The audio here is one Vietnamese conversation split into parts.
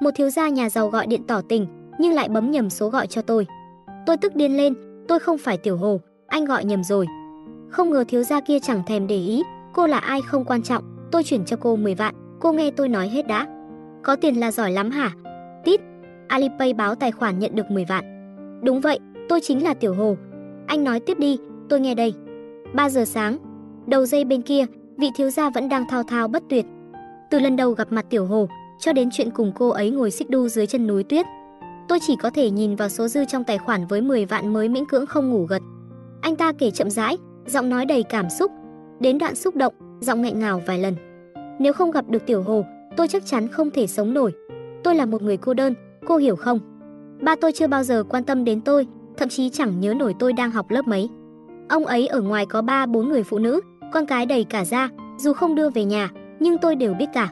Một thiếu gia nhà giàu gọi điện tỏ tình, nhưng lại bấm nhầm số gọi cho tôi. Tôi tức điên lên, tôi không phải Tiểu Hồ, anh gọi nhầm rồi. Không ngờ thiếu gia kia chẳng thèm để ý, cô là ai không quan trọng, tôi chuyển cho cô 10 vạn, cô nghe tôi nói hết đã. Có tiền là giỏi lắm hả? Tít, Alipay báo tài khoản nhận được 10 vạn. Đúng vậy, tôi chính là Tiểu Hồ. Anh nói tiếp đi, tôi nghe đây. 3 giờ sáng, đầu dây bên kia, vị thiếu gia vẫn đang thao thao bất tuyệt. Từ lần đầu gặp mặt Tiểu Hồ, cho đến chuyện cùng cô ấy ngồi xích đu dưới chân núi tuyết. Tôi chỉ có thể nhìn vào số dư trong tài khoản với 10 vạn mới miễn cưỡng không ngủ gật. Anh ta kể chậm rãi, giọng nói đầy cảm xúc, đến đoạn xúc động, giọng nghẹn ngào vài lần. Nếu không gặp được Tiểu Hồ, tôi chắc chắn không thể sống nổi. Tôi là một người cô đơn, cô hiểu không? Ba tôi chưa bao giờ quan tâm đến tôi, thậm chí chẳng nhớ nổi tôi đang học lớp mấy. Ông ấy ở ngoài có ba bốn người phụ nữ, con cái đầy cả ra, dù không đưa về nhà, nhưng tôi đều biết cả.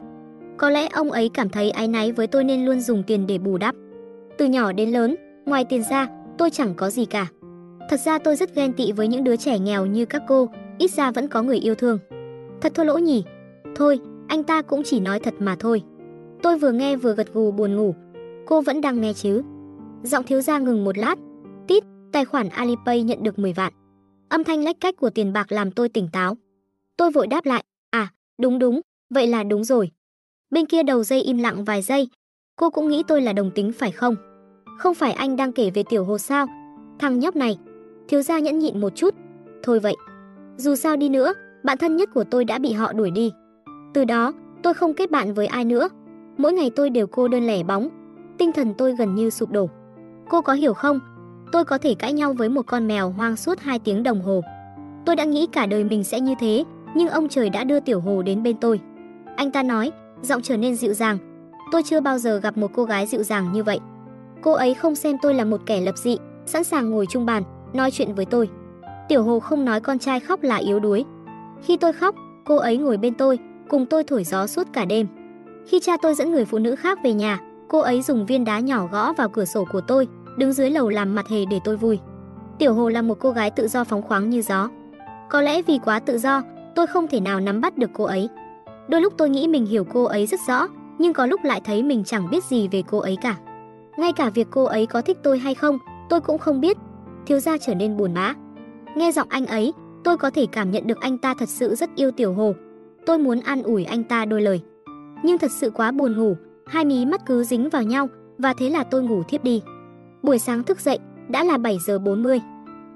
Có lẽ ông ấy cảm thấy áy náy với tôi nên luôn dùng tiền để bù đắp. Từ nhỏ đến lớn, ngoài tiền ra, tôi chẳng có gì cả. Thật ra tôi rất ghen tị với những đứa trẻ nghèo như các cô, ít ra vẫn có người yêu thương. Thật thua lỗ nhỉ? Thôi, anh ta cũng chỉ nói thật mà thôi. Tôi vừa nghe vừa gật gù buồn ngủ. Cô vẫn đang nghe chứ? Giọng thiếu gia ngừng một lát. Tít, tài khoản Alipay nhận được 10 vạn. Âm thanh lách cách của tiền bạc làm tôi tỉnh táo. Tôi vội đáp lại, à, đúng đúng, vậy là đúng rồi. Bên kia đầu dây im lặng vài giây. Cô cũng nghĩ tôi là đồng tính phải không? Không phải anh đang kể về tiểu hồ sao? Thằng nhóc này. Thiếu gia nhẫn nhịn một chút. Thôi vậy. Dù sao đi nữa, bạn thân nhất của tôi đã bị họ đuổi đi. Từ đó, tôi không kết bạn với ai nữa. Mỗi ngày tôi đều cô đơn lẻ bóng. Tinh thần tôi gần như sụp đổ. Cô có hiểu không? Tôi có thể cãi nhau với một con mèo hoang suốt 2 tiếng đồng hồ. Tôi đã nghĩ cả đời mình sẽ như thế, nhưng ông trời đã đưa Tiểu Hồ đến bên tôi. Anh ta nói, giọng trở nên dịu dàng. Tôi chưa bao giờ gặp một cô gái dịu dàng như vậy. Cô ấy không xem tôi là một kẻ lập dị, sẵn sàng ngồi chung bàn, nói chuyện với tôi. Tiểu Hồ không nói con trai khóc là yếu đuối. Khi tôi khóc, cô ấy ngồi bên tôi, cùng tôi thổi gió suốt cả đêm. Khi cha tôi dẫn người phụ nữ khác về nhà, cô ấy dùng viên đá nhỏ gõ vào cửa sổ của tôi, đứng dưới lầu làm mặt hề để tôi vui. Tiểu Hồ là một cô gái tự do phóng khoáng như gió. Có lẽ vì quá tự do, tôi không thể nào nắm bắt được cô ấy. Đôi lúc tôi nghĩ mình hiểu cô ấy rất rõ, nhưng có lúc lại thấy mình chẳng biết gì về cô ấy cả. Ngay cả việc cô ấy có thích tôi hay không, tôi cũng không biết. Thiếu gia trở nên buồn bã. Nghe giọng anh ấy, tôi có thể cảm nhận được anh ta thật sự rất yêu Tiểu Hồ. Tôi muốn an ủi anh ta đôi lời. Nhưng thật sự quá buồn ngủ, hai mí mắt cứ dính vào nhau và thế là tôi ngủ thiếp đi. Buổi sáng thức dậy, đã là 7 giờ 40.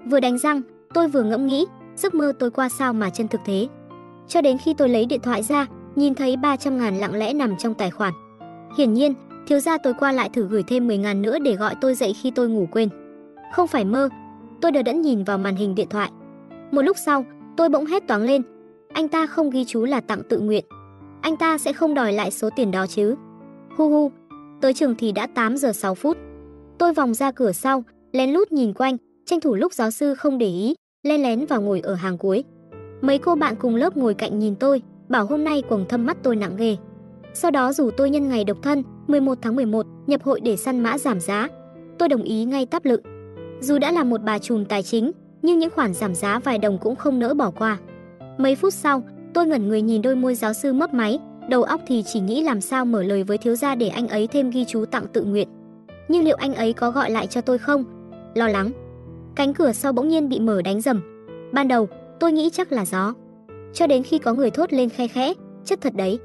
Vừa đánh răng, tôi vừa ngẫm nghĩ, giấc mơ tôi qua sao mà chân thực thế. Cho đến khi tôi lấy điện thoại ra, nhìn thấy 300 ngàn lặng lẽ nằm trong tài khoản. Hiển nhiên, thiếu gia tối qua lại thử gửi thêm 10 ngàn nữa để gọi tôi dậy khi tôi ngủ quên. Không phải mơ, tôi đờ đẫn nhìn vào màn hình điện thoại. Một lúc sau, tôi bỗng hét toáng lên. Anh ta không ghi chú là tặng tự nguyện. Anh ta sẽ không đòi lại số tiền đó chứ. Hu hu, tới trường thì đã 8 giờ 6 phút. Tôi vòng ra cửa sau, lén lút nhìn quanh, tranh thủ lúc giáo sư không để ý, len lén vào ngồi ở hàng cuối. Mấy cô bạn cùng lớp ngồi cạnh nhìn tôi, bảo hôm nay quầng thâm mắt tôi nặng ghê. Sau đó dù tôi nhân ngày độc thân, 11 tháng 11, nhập hội để săn mã giảm giá. Tôi đồng ý ngay táp lự. Dù đã là một bà trùm tài chính, nhưng những khoản giảm giá vài đồng cũng không nỡ bỏ qua. Mấy phút sau, tôi ngẩn người nhìn đôi môi giáo sư mấp máy, đầu óc thì chỉ nghĩ làm sao mở lời với thiếu gia để anh ấy thêm ghi chú tặng tự nguyện. Nhưng liệu anh ấy có gọi lại cho tôi không? Lo lắng. Cánh cửa sau bỗng nhiên bị mở đánh rầm. Ban đầu, tôi nghĩ chắc là gió. Cho đến khi có người thốt lên khe khẽ, chất thật đấy.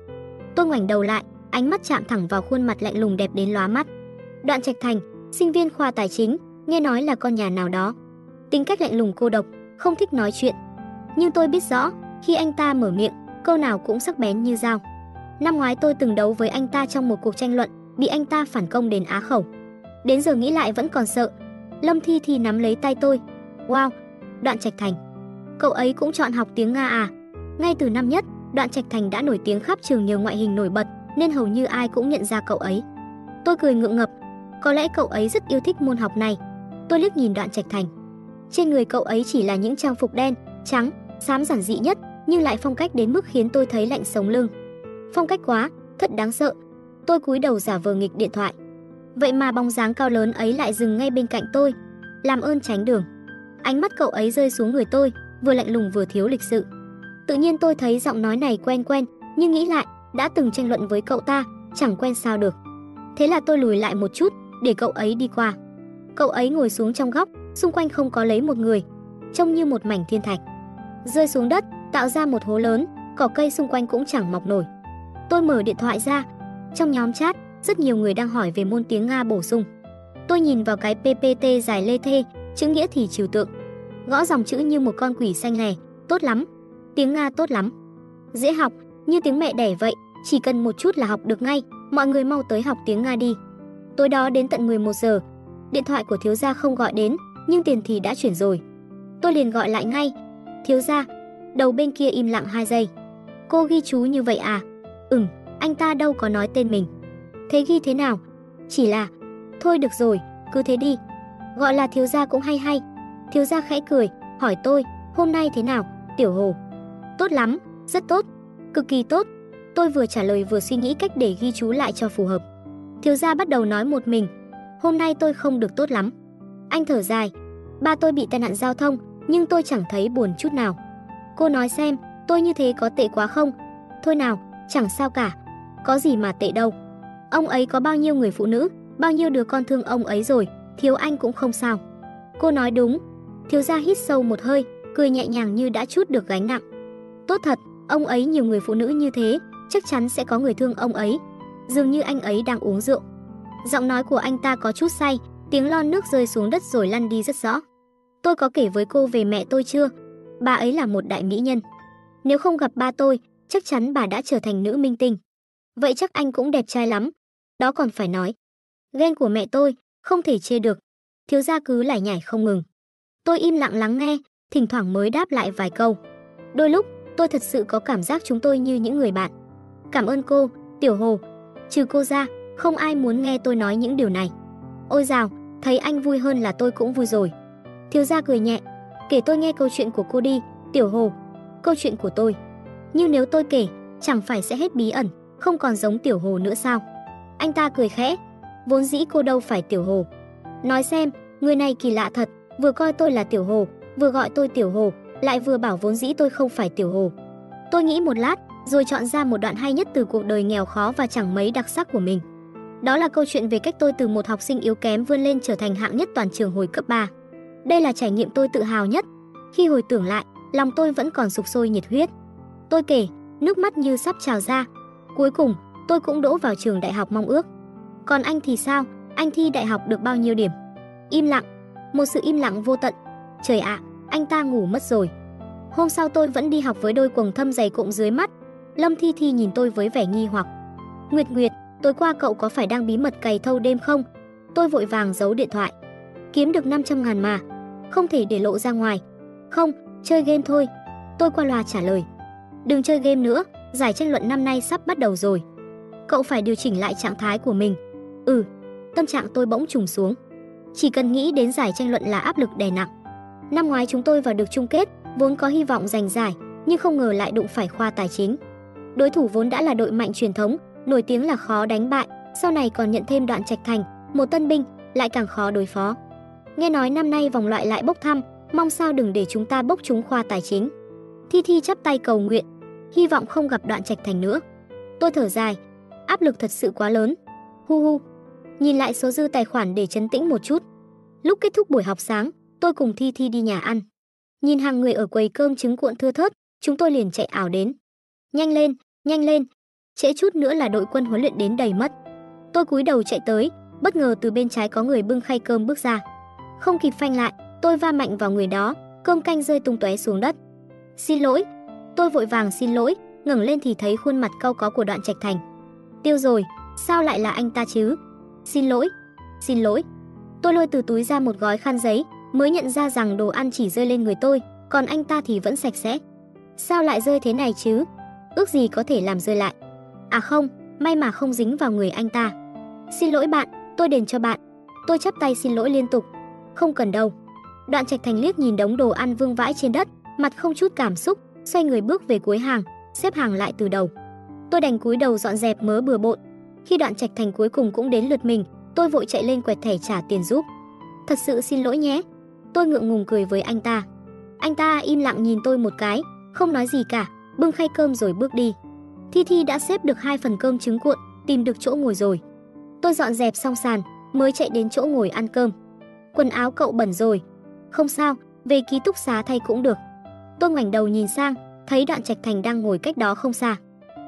Tôi ngoảnh đầu lại, ánh mắt chạm thẳng vào khuôn mặt lạnh lùng đẹp đến lóa mắt. Đoạn Trạch Thành, sinh viên khoa tài chính, nghe nói là con nhà nào đó. Tính cách lạnh lùng cô độc, không thích nói chuyện. Nhưng tôi biết rõ, khi anh ta mở miệng, câu nào cũng sắc bén như dao. Năm ngoái tôi từng đấu với anh ta trong một cuộc tranh luận, bị anh ta phản công đến á khẩu. Đến giờ nghĩ lại vẫn còn sợ. Lâm Thi thì nắm lấy tay tôi. Wow, Đoạn Trạch Thành. Cậu ấy cũng chọn học tiếng Nga à? Ngay từ năm nhất, Đoạn Trạch Thành đã nổi tiếng khắp trường nhờ ngoại hình nổi bật, nên hầu như ai cũng nhận ra cậu ấy. Tôi cười ngượng ngập, có lẽ cậu ấy rất yêu thích môn học này. Tôi liếc nhìn Đoạn Trạch Thành. Trên người cậu ấy chỉ là những trang phục đen, trắng, xám giản dị nhất, nhưng lại phong cách đến mức khiến tôi thấy lạnh sống lưng. Phong cách quá, thật đáng sợ. Tôi cúi đầu giả vờ nghịch điện thoại. Vậy mà bóng dáng cao lớn ấy lại dừng ngay bên cạnh tôi. Làm ơn tránh đường. Ánh mắt cậu ấy rơi xuống người tôi, vừa lạnh lùng vừa thiếu lịch sự. Tự nhiên tôi thấy giọng nói này quen quen, nhưng nghĩ lại, đã từng tranh luận với cậu ta, chẳng quen sao được. Thế là tôi lùi lại một chút, để cậu ấy đi qua. Cậu ấy ngồi xuống trong góc, xung quanh không có lấy một người, trông như một mảnh thiên thạch. Rơi xuống đất, tạo ra một hố lớn, cỏ cây xung quanh cũng chẳng mọc nổi. Tôi mở điện thoại ra, trong nhóm chat, rất nhiều người đang hỏi về môn tiếng Nga bổ sung. Tôi nhìn vào cái PPT dài lê thê, chữ nghĩa thì trừu tượng. Gõ dòng chữ như một con quỷ xanh lè, tốt lắm. Tiếng Nga tốt lắm. Dễ học, như tiếng mẹ đẻ vậy, chỉ cần một chút là học được ngay, mọi người mau tới học tiếng Nga đi. Tối đó đến tận 11 giờ, điện thoại của thiếu gia không gọi đến, nhưng tiền thì đã chuyển rồi. Tôi liền gọi lại ngay. Thiếu gia, đầu bên kia im lặng 2 giây. Cô ghi chú như vậy à? Ừm, anh ta đâu có nói tên mình. Thế ghi thế nào? Chỉ là, thôi được rồi, cứ thế đi. Gọi là thiếu gia cũng hay hay. Thiếu gia khẽ cười, hỏi tôi, hôm nay thế nào, tiểu hồ? Tốt lắm, rất tốt, cực kỳ tốt. Tôi vừa trả lời vừa suy nghĩ cách để ghi chú lại cho phù hợp. Thiếu gia bắt đầu nói một mình, hôm nay tôi không được tốt lắm. Anh thở dài, ba tôi bị tai nạn giao thông, nhưng tôi chẳng thấy buồn chút nào. Cô nói xem, tôi như thế có tệ quá không? Thôi nào, chẳng sao cả, có gì mà tệ đâu. Ông ấy có bao nhiêu người phụ nữ, bao nhiêu đứa con thương ông ấy rồi, thiếu anh cũng không sao. Cô nói đúng. Thiếu gia hít sâu một hơi, cười nhẹ nhàng như đã chút được gánh nặng. Tốt thật, ông ấy nhiều người phụ nữ như thế, chắc chắn sẽ có người thương ông ấy. Dường như anh ấy đang uống rượu. Giọng nói của anh ta có chút say, tiếng lon nước rơi xuống đất rồi lăn đi rất rõ. Tôi có kể với cô về mẹ tôi chưa? Bà ấy là một đại mỹ nhân. Nếu không gặp ba tôi, chắc chắn bà đã trở thành nữ minh tinh. Vậy chắc anh cũng đẹp trai lắm. Đó còn phải nói. Ghen của mẹ tôi, không thể chê được. Thiếu gia cứ lải nhải không ngừng. Tôi im lặng lắng nghe, thỉnh thoảng mới đáp lại vài câu. Đôi lúc, tôi thật sự có cảm giác chúng tôi như những người bạn. Cảm ơn cô, Tiểu Hồ. Trừ cô ra, không ai muốn nghe tôi nói những điều này. Ôi dào, thấy anh vui hơn là tôi cũng vui rồi. Thiếu gia cười nhẹ, kể tôi nghe câu chuyện của cô đi, Tiểu Hồ. Câu chuyện của tôi. Nhưng nếu tôi kể, chẳng phải sẽ hết bí ẩn, không còn giống Tiểu Hồ nữa sao? Anh ta cười khẽ, vốn dĩ cô đâu phải Tiểu Hồ. Nói xem, người này kỳ lạ thật, vừa coi tôi là Tiểu Hồ, vừa gọi tôi Tiểu Hồ, lại vừa bảo vốn dĩ tôi không phải Tiểu Hồ. Tôi nghĩ một lát, rồi chọn ra một đoạn hay nhất từ cuộc đời nghèo khó và chẳng mấy đặc sắc của mình. Đó là câu chuyện về cách tôi từ một học sinh yếu kém vươn lên trở thành hạng nhất toàn trường hồi cấp 3. Đây là trải nghiệm tôi tự hào nhất. Khi hồi tưởng lại, lòng tôi vẫn còn sục sôi nhiệt huyết. Tôi kể, nước mắt như sắp trào ra. Cuối cùng, tôi cũng đỗ vào trường đại học mong ước. Còn anh thì sao? Anh thi đại học được bao nhiêu điểm? Im lặng, một sự im lặng vô tận. Trời ạ, anh ta ngủ mất rồi. Hôm sau tôi vẫn đi học với đôi quần thâm dày cụm dưới mắt. Lâm Thi Thi nhìn tôi với vẻ nghi hoặc. Nguyệt Nguyệt, tối qua cậu có phải đang bí mật cày thâu đêm không? Tôi vội vàng giấu điện thoại. Kiếm được 500 ngàn mà. Không thể để lộ ra ngoài. Không, chơi game thôi. Tôi qua loa trả lời. Đừng chơi game nữa, giải tranh luận năm nay sắp bắt đầu rồi. Cậu phải điều chỉnh lại trạng thái của mình. Ừ, tâm trạng tôi bỗng trùng xuống. Chỉ cần nghĩ đến giải tranh luận là áp lực đè nặng. Năm ngoái chúng tôi vào được chung kết, vốn có hy vọng giành giải, nhưng không ngờ lại đụng phải khoa tài chính. Đối thủ vốn đã là đội mạnh truyền thống, nổi tiếng là khó đánh bại, sau này còn nhận thêm đoạn trạch thành, một tân binh, lại càng khó đối phó. Nghe nói năm nay vòng loại lại bốc thăm, mong sao đừng để chúng ta bốc trúng khoa tài chính. Thi Thi chắp tay cầu nguyện, hy vọng không gặp đoạn trạch thành nữa. Tôi thở dài, áp lực thật sự quá lớn. Hu hu. Nhìn lại số dư tài khoản để chấn tĩnh một chút. Lúc kết thúc buổi học sáng, tôi cùng Thi Thi đi nhà ăn. Nhìn hàng người ở quầy cơm trứng cuộn thưa thớt, chúng tôi liền chạy ảo đến. Nhanh lên, nhanh lên. Trễ chút nữa là đội quân huấn luyện đến đầy mất. Tôi cúi đầu chạy tới, bất ngờ từ bên trái có người bưng khay cơm bước ra. Không kịp phanh lại, tôi va mạnh vào người đó, cơm canh rơi tung tóe xuống đất. Xin lỗi. Tôi vội vàng xin lỗi, ngẩng lên thì thấy khuôn mặt cau có của Đoạn Trạch Thành. Tiêu rồi, sao lại là anh ta chứ? Xin lỗi, xin lỗi. Tôi lôi từ túi ra một gói khăn giấy, mới nhận ra rằng đồ ăn chỉ rơi lên người tôi, còn anh ta thì vẫn sạch sẽ. Sao lại rơi thế này chứ? Ước gì có thể làm rơi lại. À không, may mà không dính vào người anh ta. Xin lỗi bạn, tôi đền cho bạn. Tôi chắp tay xin lỗi liên tục. Không cần đâu. Đoạn Trạch Thành liếc nhìn đống đồ ăn vương vãi trên đất, mặt không chút cảm xúc, xoay người bước về cuối hàng, xếp hàng lại từ đầu. Tôi đành cúi đầu dọn dẹp mớ bừa bộn. Khi Đoạn Trạch Thành cuối cùng cũng đến lượt mình, tôi vội chạy lên quẹt thẻ trả tiền giúp. Thật sự xin lỗi nhé. Tôi ngượng ngùng cười với anh ta. Anh ta im lặng nhìn tôi một cái, không nói gì cả, bưng khay cơm rồi bước đi. Thi Thi đã xếp được hai phần cơm trứng cuộn, tìm được chỗ ngồi rồi. Tôi dọn dẹp xong sàn, mới chạy đến chỗ ngồi ăn cơm. Quần áo cậu bẩn rồi. Không sao, về ký túc xá thay cũng được. Tôi ngoảnh đầu nhìn sang, thấy Đoạn Trạch Thành đang ngồi cách đó không xa.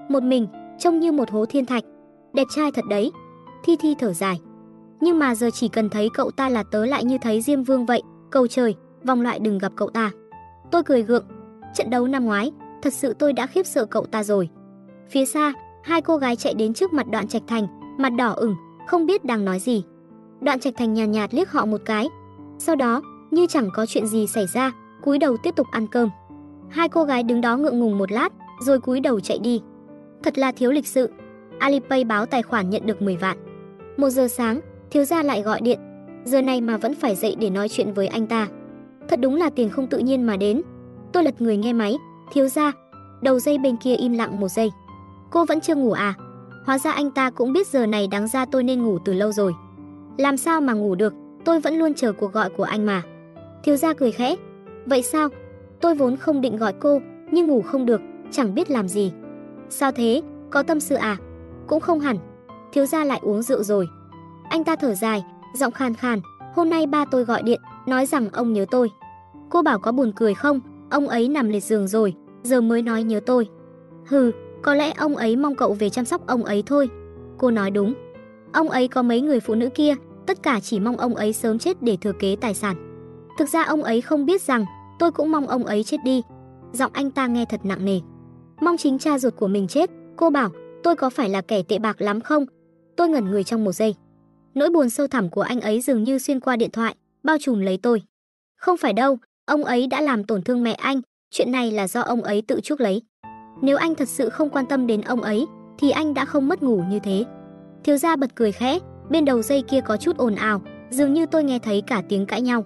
Một mình, trông như một hố thiên thạch. Đẹp trai thật đấy. Thi Thi thở dài. Nhưng mà giờ chỉ cần thấy cậu ta là tớ lại như thấy Diêm Vương vậy, cầu trời, vòng loại đừng gặp cậu ta. Tôi cười gượng. Trận đấu năm ngoái, thật sự tôi đã khiếp sợ cậu ta rồi. Phía xa, hai cô gái chạy đến trước mặt Đoạn Trạch Thành, mặt đỏ ửng, không biết đang nói gì. Đoạn Trạch Thành nhàn nhạt, nhạt liếc họ một cái. Sau đó, như chẳng có chuyện gì xảy ra, cúi đầu tiếp tục ăn cơm. Hai cô gái đứng đó ngượng ngùng một lát, rồi cúi đầu chạy đi. Thật là thiếu lịch sự. Alipay báo tài khoản nhận được 10 vạn. Một giờ sáng, thiếu gia lại gọi điện. Giờ này mà vẫn phải dậy để nói chuyện với anh ta. Thật đúng là tiền không tự nhiên mà đến. Tôi lật người nghe máy. Thiếu gia. Đầu dây bên kia im lặng một giây. Cô vẫn chưa ngủ à? Hóa ra anh ta cũng biết giờ này đáng ra tôi nên ngủ từ lâu rồi. Làm sao mà ngủ được, tôi vẫn luôn chờ cuộc gọi của anh mà. Thiếu gia cười khẽ. Vậy sao? Tôi vốn không định gọi cô, nhưng ngủ không được, chẳng biết làm gì. Sao thế, có tâm sự à? Cũng không hẳn. Thiếu gia lại uống rượu rồi. Anh ta thở dài, giọng khàn khàn, hôm nay ba tôi gọi điện, nói rằng ông nhớ tôi. Cô bảo có buồn cười không, ông ấy nằm liệt giường rồi, giờ mới nói nhớ tôi. Hừ, có lẽ ông ấy mong cậu về chăm sóc ông ấy thôi. Cô nói đúng. Ông ấy có mấy người phụ nữ kia, tất cả chỉ mong ông ấy sớm chết để thừa kế tài sản. Thực ra ông ấy không biết rằng tôi cũng mong ông ấy chết đi. Giọng anh ta nghe thật nặng nề. Mong chính cha ruột của mình chết, cô bảo, tôi có phải là kẻ tệ bạc lắm không? Tôi ngẩn người trong một giây. Nỗi buồn sâu thẳm của anh ấy dường như xuyên qua điện thoại, bao trùm lấy tôi. Không phải đâu, ông ấy đã làm tổn thương mẹ anh, chuyện này là do ông ấy tự chuốc lấy. Nếu anh thật sự không quan tâm đến ông ấy, thì anh đã không mất ngủ như thế. Thiếu gia bật cười khẽ, bên đầu dây kia có chút ồn ào, dường như tôi nghe thấy cả tiếng cãi nhau.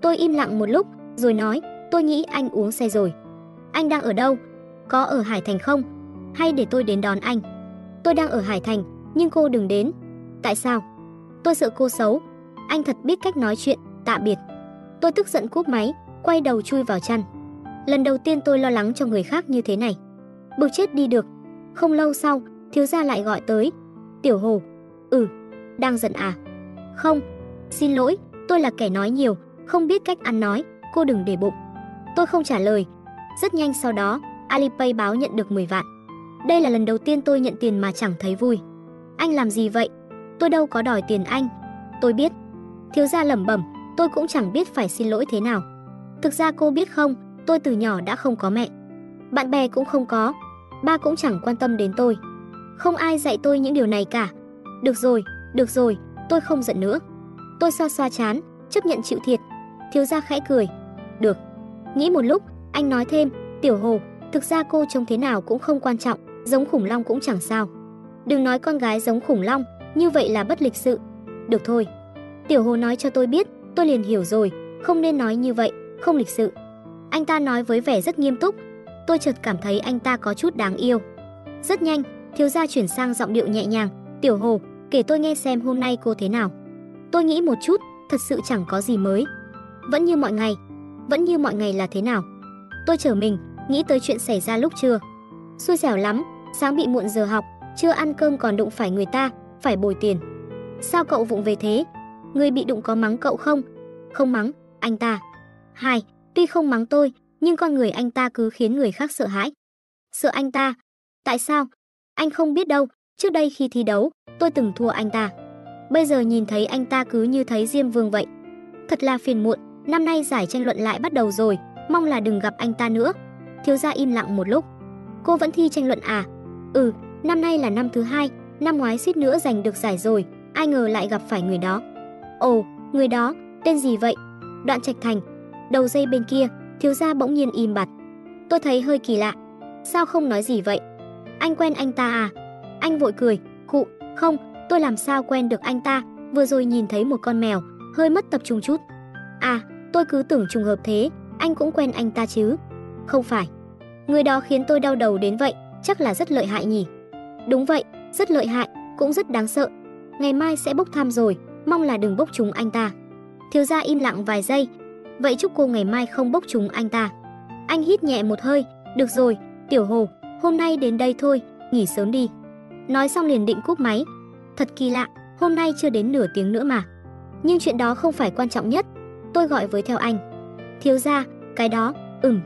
Tôi im lặng một lúc, rồi nói, tôi nghĩ anh uống xe rồi. Anh đang ở đâu? Có ở Hải Thành không? Hay để tôi đến đón anh? Tôi đang ở Hải Thành, nhưng cô đừng đến. Tại sao? Tôi sợ cô xấu. Anh thật biết cách nói chuyện, tạm biệt. Tôi tức giận cúp máy, quay đầu chui vào chăn. Lần đầu tiên tôi lo lắng cho người khác như thế này. Bực chết đi được. Không lâu sau, thiếu gia lại gọi tới. Tiểu Hồ. Ừ, đang giận à? Không, xin lỗi, tôi là kẻ nói nhiều, không biết cách ăn nói, cô đừng để bụng. Tôi không trả lời. Rất nhanh sau đó, Alipay báo nhận được 10 vạn. Đây là lần đầu tiên tôi nhận tiền mà chẳng thấy vui. Anh làm gì vậy? Tôi đâu có đòi tiền anh. Tôi biết. Thiếu gia lẩm bẩm, tôi cũng chẳng biết phải xin lỗi thế nào. Thực ra cô biết không, tôi từ nhỏ đã không có mẹ. Bạn bè cũng không có. Ba cũng chẳng quan tâm đến tôi. Không ai dạy tôi những điều này cả. Được rồi, được rồi, tôi không giận nữa. Tôi xoa xoa chán, chấp nhận chịu thiệt. Thiếu gia khẽ cười. Được. Nghĩ một lúc, anh nói thêm, Tiểu Hồ, thực ra cô trông thế nào cũng không quan trọng, giống khủng long cũng chẳng sao. Đừng nói con gái giống khủng long, như vậy là bất lịch sự. Được thôi. Tiểu Hồ nói cho tôi biết, tôi liền hiểu rồi, không nên nói như vậy, không lịch sự. Anh ta nói với vẻ rất nghiêm túc, tôi chợt cảm thấy anh ta có chút đáng yêu. Rất nhanh, thiếu gia chuyển sang giọng điệu nhẹ nhàng, "Tiểu Hồ, kể tôi nghe xem hôm nay cô thế nào." Tôi nghĩ một chút, thật sự chẳng có gì mới. Vẫn như mọi ngày, vẫn như mọi ngày là thế nào? Tôi trở mình, nghĩ tới chuyện xảy ra lúc trưa. Xui xẻo lắm, sáng bị muộn giờ học, chưa ăn cơm còn đụng phải người ta, phải bồi tiền. Sao cậu vụng về thế? Người bị đụng có mắng cậu không? Không mắng, anh ta. Hai, tuy không mắng tôi, nhưng con người anh ta cứ khiến người khác sợ hãi. Sợ anh ta? Tại sao? Anh không biết đâu, trước đây khi thi đấu, tôi từng thua anh ta. Bây giờ nhìn thấy anh ta cứ như thấy Diêm Vương vậy. Thật là phiền muộn, năm nay giải tranh luận lại bắt đầu rồi, mong là đừng gặp anh ta nữa. Thiếu gia im lặng một lúc. Cô vẫn thi tranh luận à? Ừ, năm nay là năm thứ hai, năm ngoái suýt nữa giành được giải rồi, ai ngờ lại gặp phải người đó. Ồ, người đó, tên gì vậy? Đoạn Trạch Thành. Đầu dây bên kia, thiếu gia bỗng nhiên im bặt. Tôi thấy hơi kỳ lạ. Sao không nói gì vậy? Anh quen anh ta à? Anh vội cười, cụ, không, tôi làm sao quen được anh ta, vừa rồi nhìn thấy một con mèo, hơi mất tập trung chút. À, tôi cứ tưởng trùng hợp thế, anh cũng quen anh ta chứ? Không phải. Người đó khiến tôi đau đầu đến vậy, chắc là rất lợi hại nhỉ? Đúng vậy, rất lợi hại, cũng rất đáng sợ. Ngày mai sẽ bốc thăm rồi, mong là đừng bốc trúng anh ta. Thiếu gia im lặng vài giây. Vậy chúc cô ngày mai không bốc trúng anh ta. Anh hít nhẹ một hơi, được rồi, tiểu hồ, hôm nay đến đây thôi, nghỉ sớm đi. Nói xong liền định cúp máy. Thật kỳ lạ, Hôm nay chưa đến nửa tiếng nữa mà. Nhưng chuyện đó không phải quan trọng nhất. Tôi gọi với theo anh. Thiếu gia, cái đó, ừm,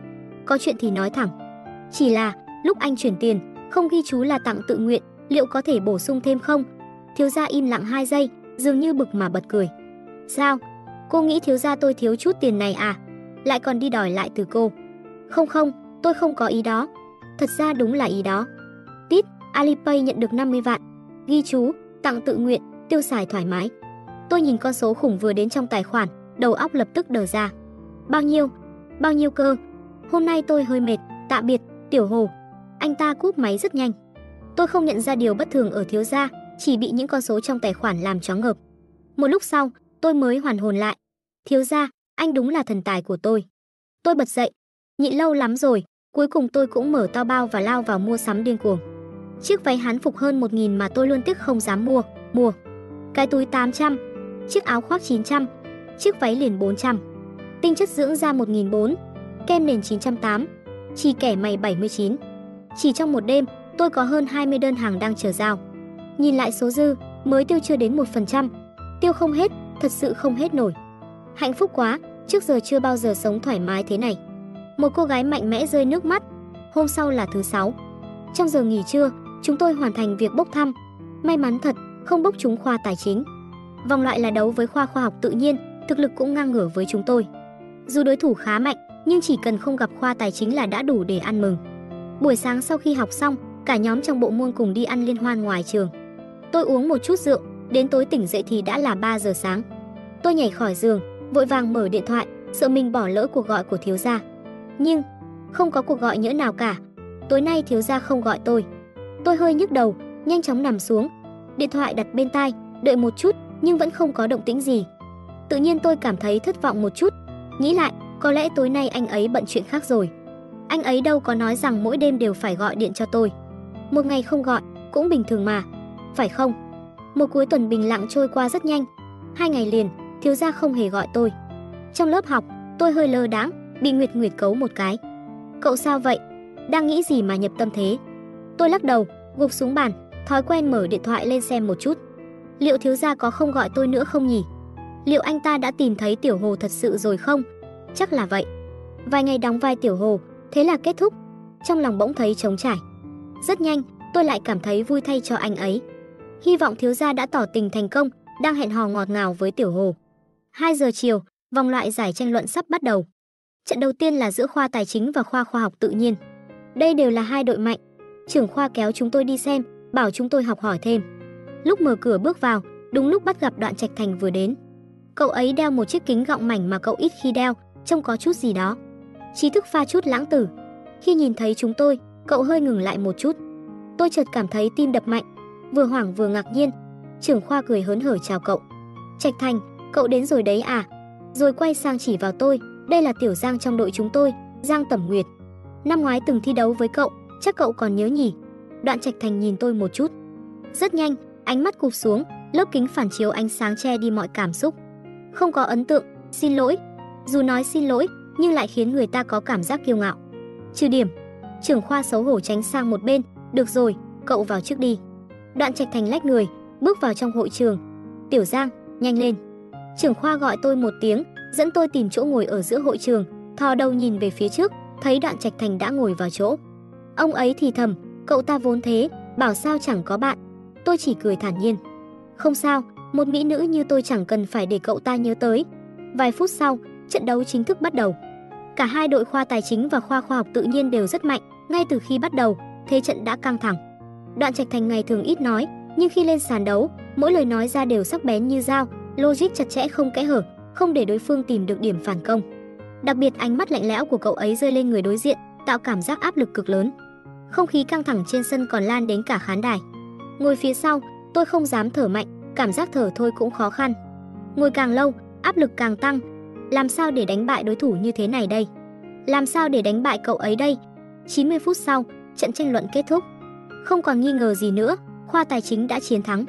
có chuyện thì nói thẳng. Chỉ là, lúc anh chuyển tiền, không ghi chú là tặng tự nguyện, liệu có thể bổ sung thêm không? Thiếu gia im lặng 2 giây, dường như bực mà bật cười. Sao? Cô nghĩ thiếu gia tôi thiếu chút tiền này à? Lại còn đi đòi lại từ cô. Không không, tôi không có ý đó. Thật ra đúng là ý đó. Tít, Alipay nhận được 50 vạn. Ghi chú, tặng tự nguyện, tiêu xài thoải mái. Tôi nhìn con số khủng vừa đến trong tài khoản, đầu óc lập tức đờ ra. Bao nhiêu? Bao nhiêu cơ? Hôm nay tôi hơi mệt, tạm biệt, Tiểu Hồ. Anh ta cúp máy rất nhanh. Tôi không nhận ra điều bất thường ở thiếu gia, chỉ bị những con số trong tài khoản làm choáng ngợp. Một lúc sau, tôi mới hoàn hồn lại. Thiếu gia, anh đúng là thần tài của tôi. Tôi bật dậy. Nhịn lâu lắm rồi, cuối cùng tôi cũng mở tao bao và lao vào mua sắm điên cuồng. Chiếc váy hán phục hơn 1.000 mà tôi luôn tiếc không dám mua, mua. Cái túi 800, chiếc áo khoác 900, chiếc váy liền 400. Tinh chất dưỡng da 1.400, kem nền 908, chỉ kẻ mày 79. Chỉ trong một đêm, tôi có hơn 20 đơn hàng đang chờ giao. Nhìn lại số dư, mới tiêu chưa đến 1%. Tiêu không hết, thật sự không hết nổi. Hạnh phúc quá, trước giờ chưa bao giờ sống thoải mái thế này. Một cô gái mạnh mẽ rơi nước mắt. Hôm sau là thứ sáu. Trong giờ nghỉ trưa, chúng tôi hoàn thành việc bốc thăm. May mắn thật, không bốc trúng khoa tài chính. Vòng loại là đấu với khoa khoa học tự nhiên, thực lực cũng ngang ngửa với chúng tôi. Dù đối thủ khá mạnh, nhưng chỉ cần không gặp khoa tài chính là đã đủ để ăn mừng. Buổi sáng sau khi học xong, cả nhóm trong bộ môn cùng đi ăn liên hoan ngoài trường. Tôi uống một chút rượu, đến tối tỉnh dậy thì đã là 3 giờ sáng. Tôi nhảy khỏi giường, vội vàng mở điện thoại, sợ mình bỏ lỡ cuộc gọi của thiếu gia. Nhưng không có cuộc gọi nhỡ nào cả. Tối nay thiếu gia không gọi tôi. Tôi hơi nhức đầu, nhanh chóng nằm xuống. Điện thoại đặt bên tai, đợi một chút nhưng vẫn không có động tĩnh gì. Tự nhiên tôi cảm thấy thất vọng một chút. Nghĩ lại, có lẽ tối nay anh ấy bận chuyện khác rồi. Anh ấy đâu có nói rằng mỗi đêm đều phải gọi điện cho tôi. Một ngày không gọi, cũng bình thường mà. Phải không? Một cuối tuần bình lặng trôi qua rất nhanh. Hai ngày liền, thiếu gia không hề gọi tôi. Trong lớp học, tôi hơi lơ đáng, bị Nguyệt Nguyệt cấu một cái. Cậu sao vậy? Đang nghĩ gì mà nhập tâm thế? Tôi lắc đầu, gục xuống bàn, thói quen mở điện thoại lên xem một chút. Liệu thiếu gia có không gọi tôi nữa không nhỉ? Liệu anh ta đã tìm thấy Tiểu Hồ thật sự rồi không? Chắc là vậy. Vài ngày đóng vai Tiểu Hồ, thế là kết thúc. Trong lòng bỗng thấy trống trải. Rất nhanh, tôi lại cảm thấy vui thay cho anh ấy. Hy vọng thiếu gia đã tỏ tình thành công, đang hẹn hò ngọt ngào với Tiểu Hồ. 2 giờ chiều, vòng loại giải tranh luận sắp bắt đầu. Trận đầu tiên là giữa khoa tài chính và khoa khoa học tự nhiên. Đây đều là hai đội mạnh. Trưởng khoa kéo chúng tôi đi xem, bảo chúng tôi học hỏi thêm. Lúc mở cửa bước vào, đúng lúc bắt gặp Đoạn Trạch Thành vừa đến. Cậu ấy đeo một chiếc kính gọng mảnh mà cậu ít khi đeo, trông có chút gì đó. Trí thức pha chút lãng tử. Khi nhìn thấy chúng tôi, cậu hơi ngừng lại một chút. Tôi chợt cảm thấy tim đập mạnh, vừa hoảng vừa ngạc nhiên. Trưởng khoa cười hớn hở chào cậu. Trạch Thành, cậu đến rồi đấy à? Rồi quay sang chỉ vào tôi, đây là Tiểu Giang trong đội chúng tôi, Giang Tẩm Nguyệt. Năm ngoái từng thi đấu với cậu, chắc cậu còn nhớ nhỉ? Đoạn Trạch Thành nhìn tôi một chút. Rất nhanh, ánh mắt cụp xuống, lớp kính phản chiếu ánh sáng che đi mọi cảm xúc. Không có ấn tượng, xin lỗi. Dù nói xin lỗi, nhưng lại khiến người ta có cảm giác kiêu ngạo. Trừ điểm, trưởng khoa xấu hổ tránh sang một bên, được rồi, cậu vào trước đi. Đoạn Trạch Thành lách người, bước vào trong hội trường. Tiểu Giang, nhanh lên. Trưởng khoa gọi tôi một tiếng, dẫn tôi tìm chỗ ngồi ở giữa hội trường, thò đầu nhìn về phía trước, thấy Đoạn Trạch Thành đã ngồi vào chỗ. Ông ấy thì thầm, cậu ta vốn thế, bảo sao chẳng có bạn. Tôi chỉ cười thản nhiên. Không sao, một mỹ nữ như tôi chẳng cần phải để cậu ta nhớ tới. Vài phút sau, trận đấu chính thức bắt đầu. Cả hai đội khoa tài chính và khoa khoa học tự nhiên đều rất mạnh, ngay từ khi bắt đầu, thế trận đã căng thẳng. Đoạn Trạch Thành ngày thường ít nói, nhưng khi lên sàn đấu, mỗi lời nói ra đều sắc bén như dao, logic chặt chẽ không kẽ hở, không để đối phương tìm được điểm phản công. Đặc biệt ánh mắt lạnh lẽo của cậu ấy rơi lên người đối diện, tạo cảm giác áp lực cực lớn. Không khí căng thẳng trên sân còn lan đến cả khán đài. Ngồi phía sau, tôi không dám thở mạnh, cảm giác thở thôi cũng khó khăn. Ngồi càng lâu, áp lực càng tăng. Làm sao để đánh bại đối thủ như thế này đây? Làm sao để đánh bại cậu ấy đây? 90 phút sau, trận tranh luận kết thúc. Không còn nghi ngờ gì nữa, khoa tài chính đã chiến thắng.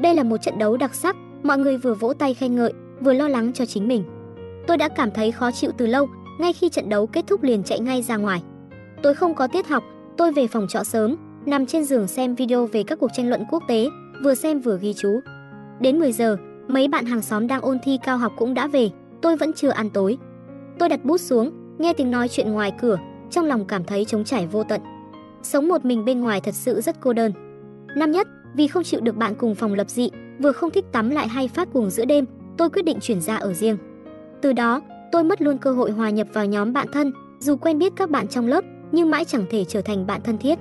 Đây là một trận đấu đặc sắc, mọi người vừa vỗ tay khen ngợi, vừa lo lắng cho chính mình. Tôi đã cảm thấy khó chịu từ lâu, ngay khi trận đấu kết thúc liền chạy ngay ra ngoài. Tôi không có tiết học, tôi về phòng trọ sớm, nằm trên giường xem video về các cuộc tranh luận quốc tế, vừa xem vừa ghi chú. Đến 10 giờ, mấy bạn hàng xóm đang ôn thi cao học cũng đã về, tôi vẫn chưa ăn tối. Tôi đặt bút xuống, nghe tiếng nói chuyện ngoài cửa, trong lòng cảm thấy trống trải vô tận. Sống một mình bên ngoài thật sự rất cô đơn. Năm nhất, vì không chịu được bạn cùng phòng lập dị, vừa không thích tắm lại hay phát cuồng giữa đêm, tôi quyết định chuyển ra ở riêng. Từ đó, tôi mất luôn cơ hội hòa nhập vào nhóm bạn thân, dù quen biết các bạn trong lớp, nhưng mãi chẳng thể trở thành bạn thân thiết.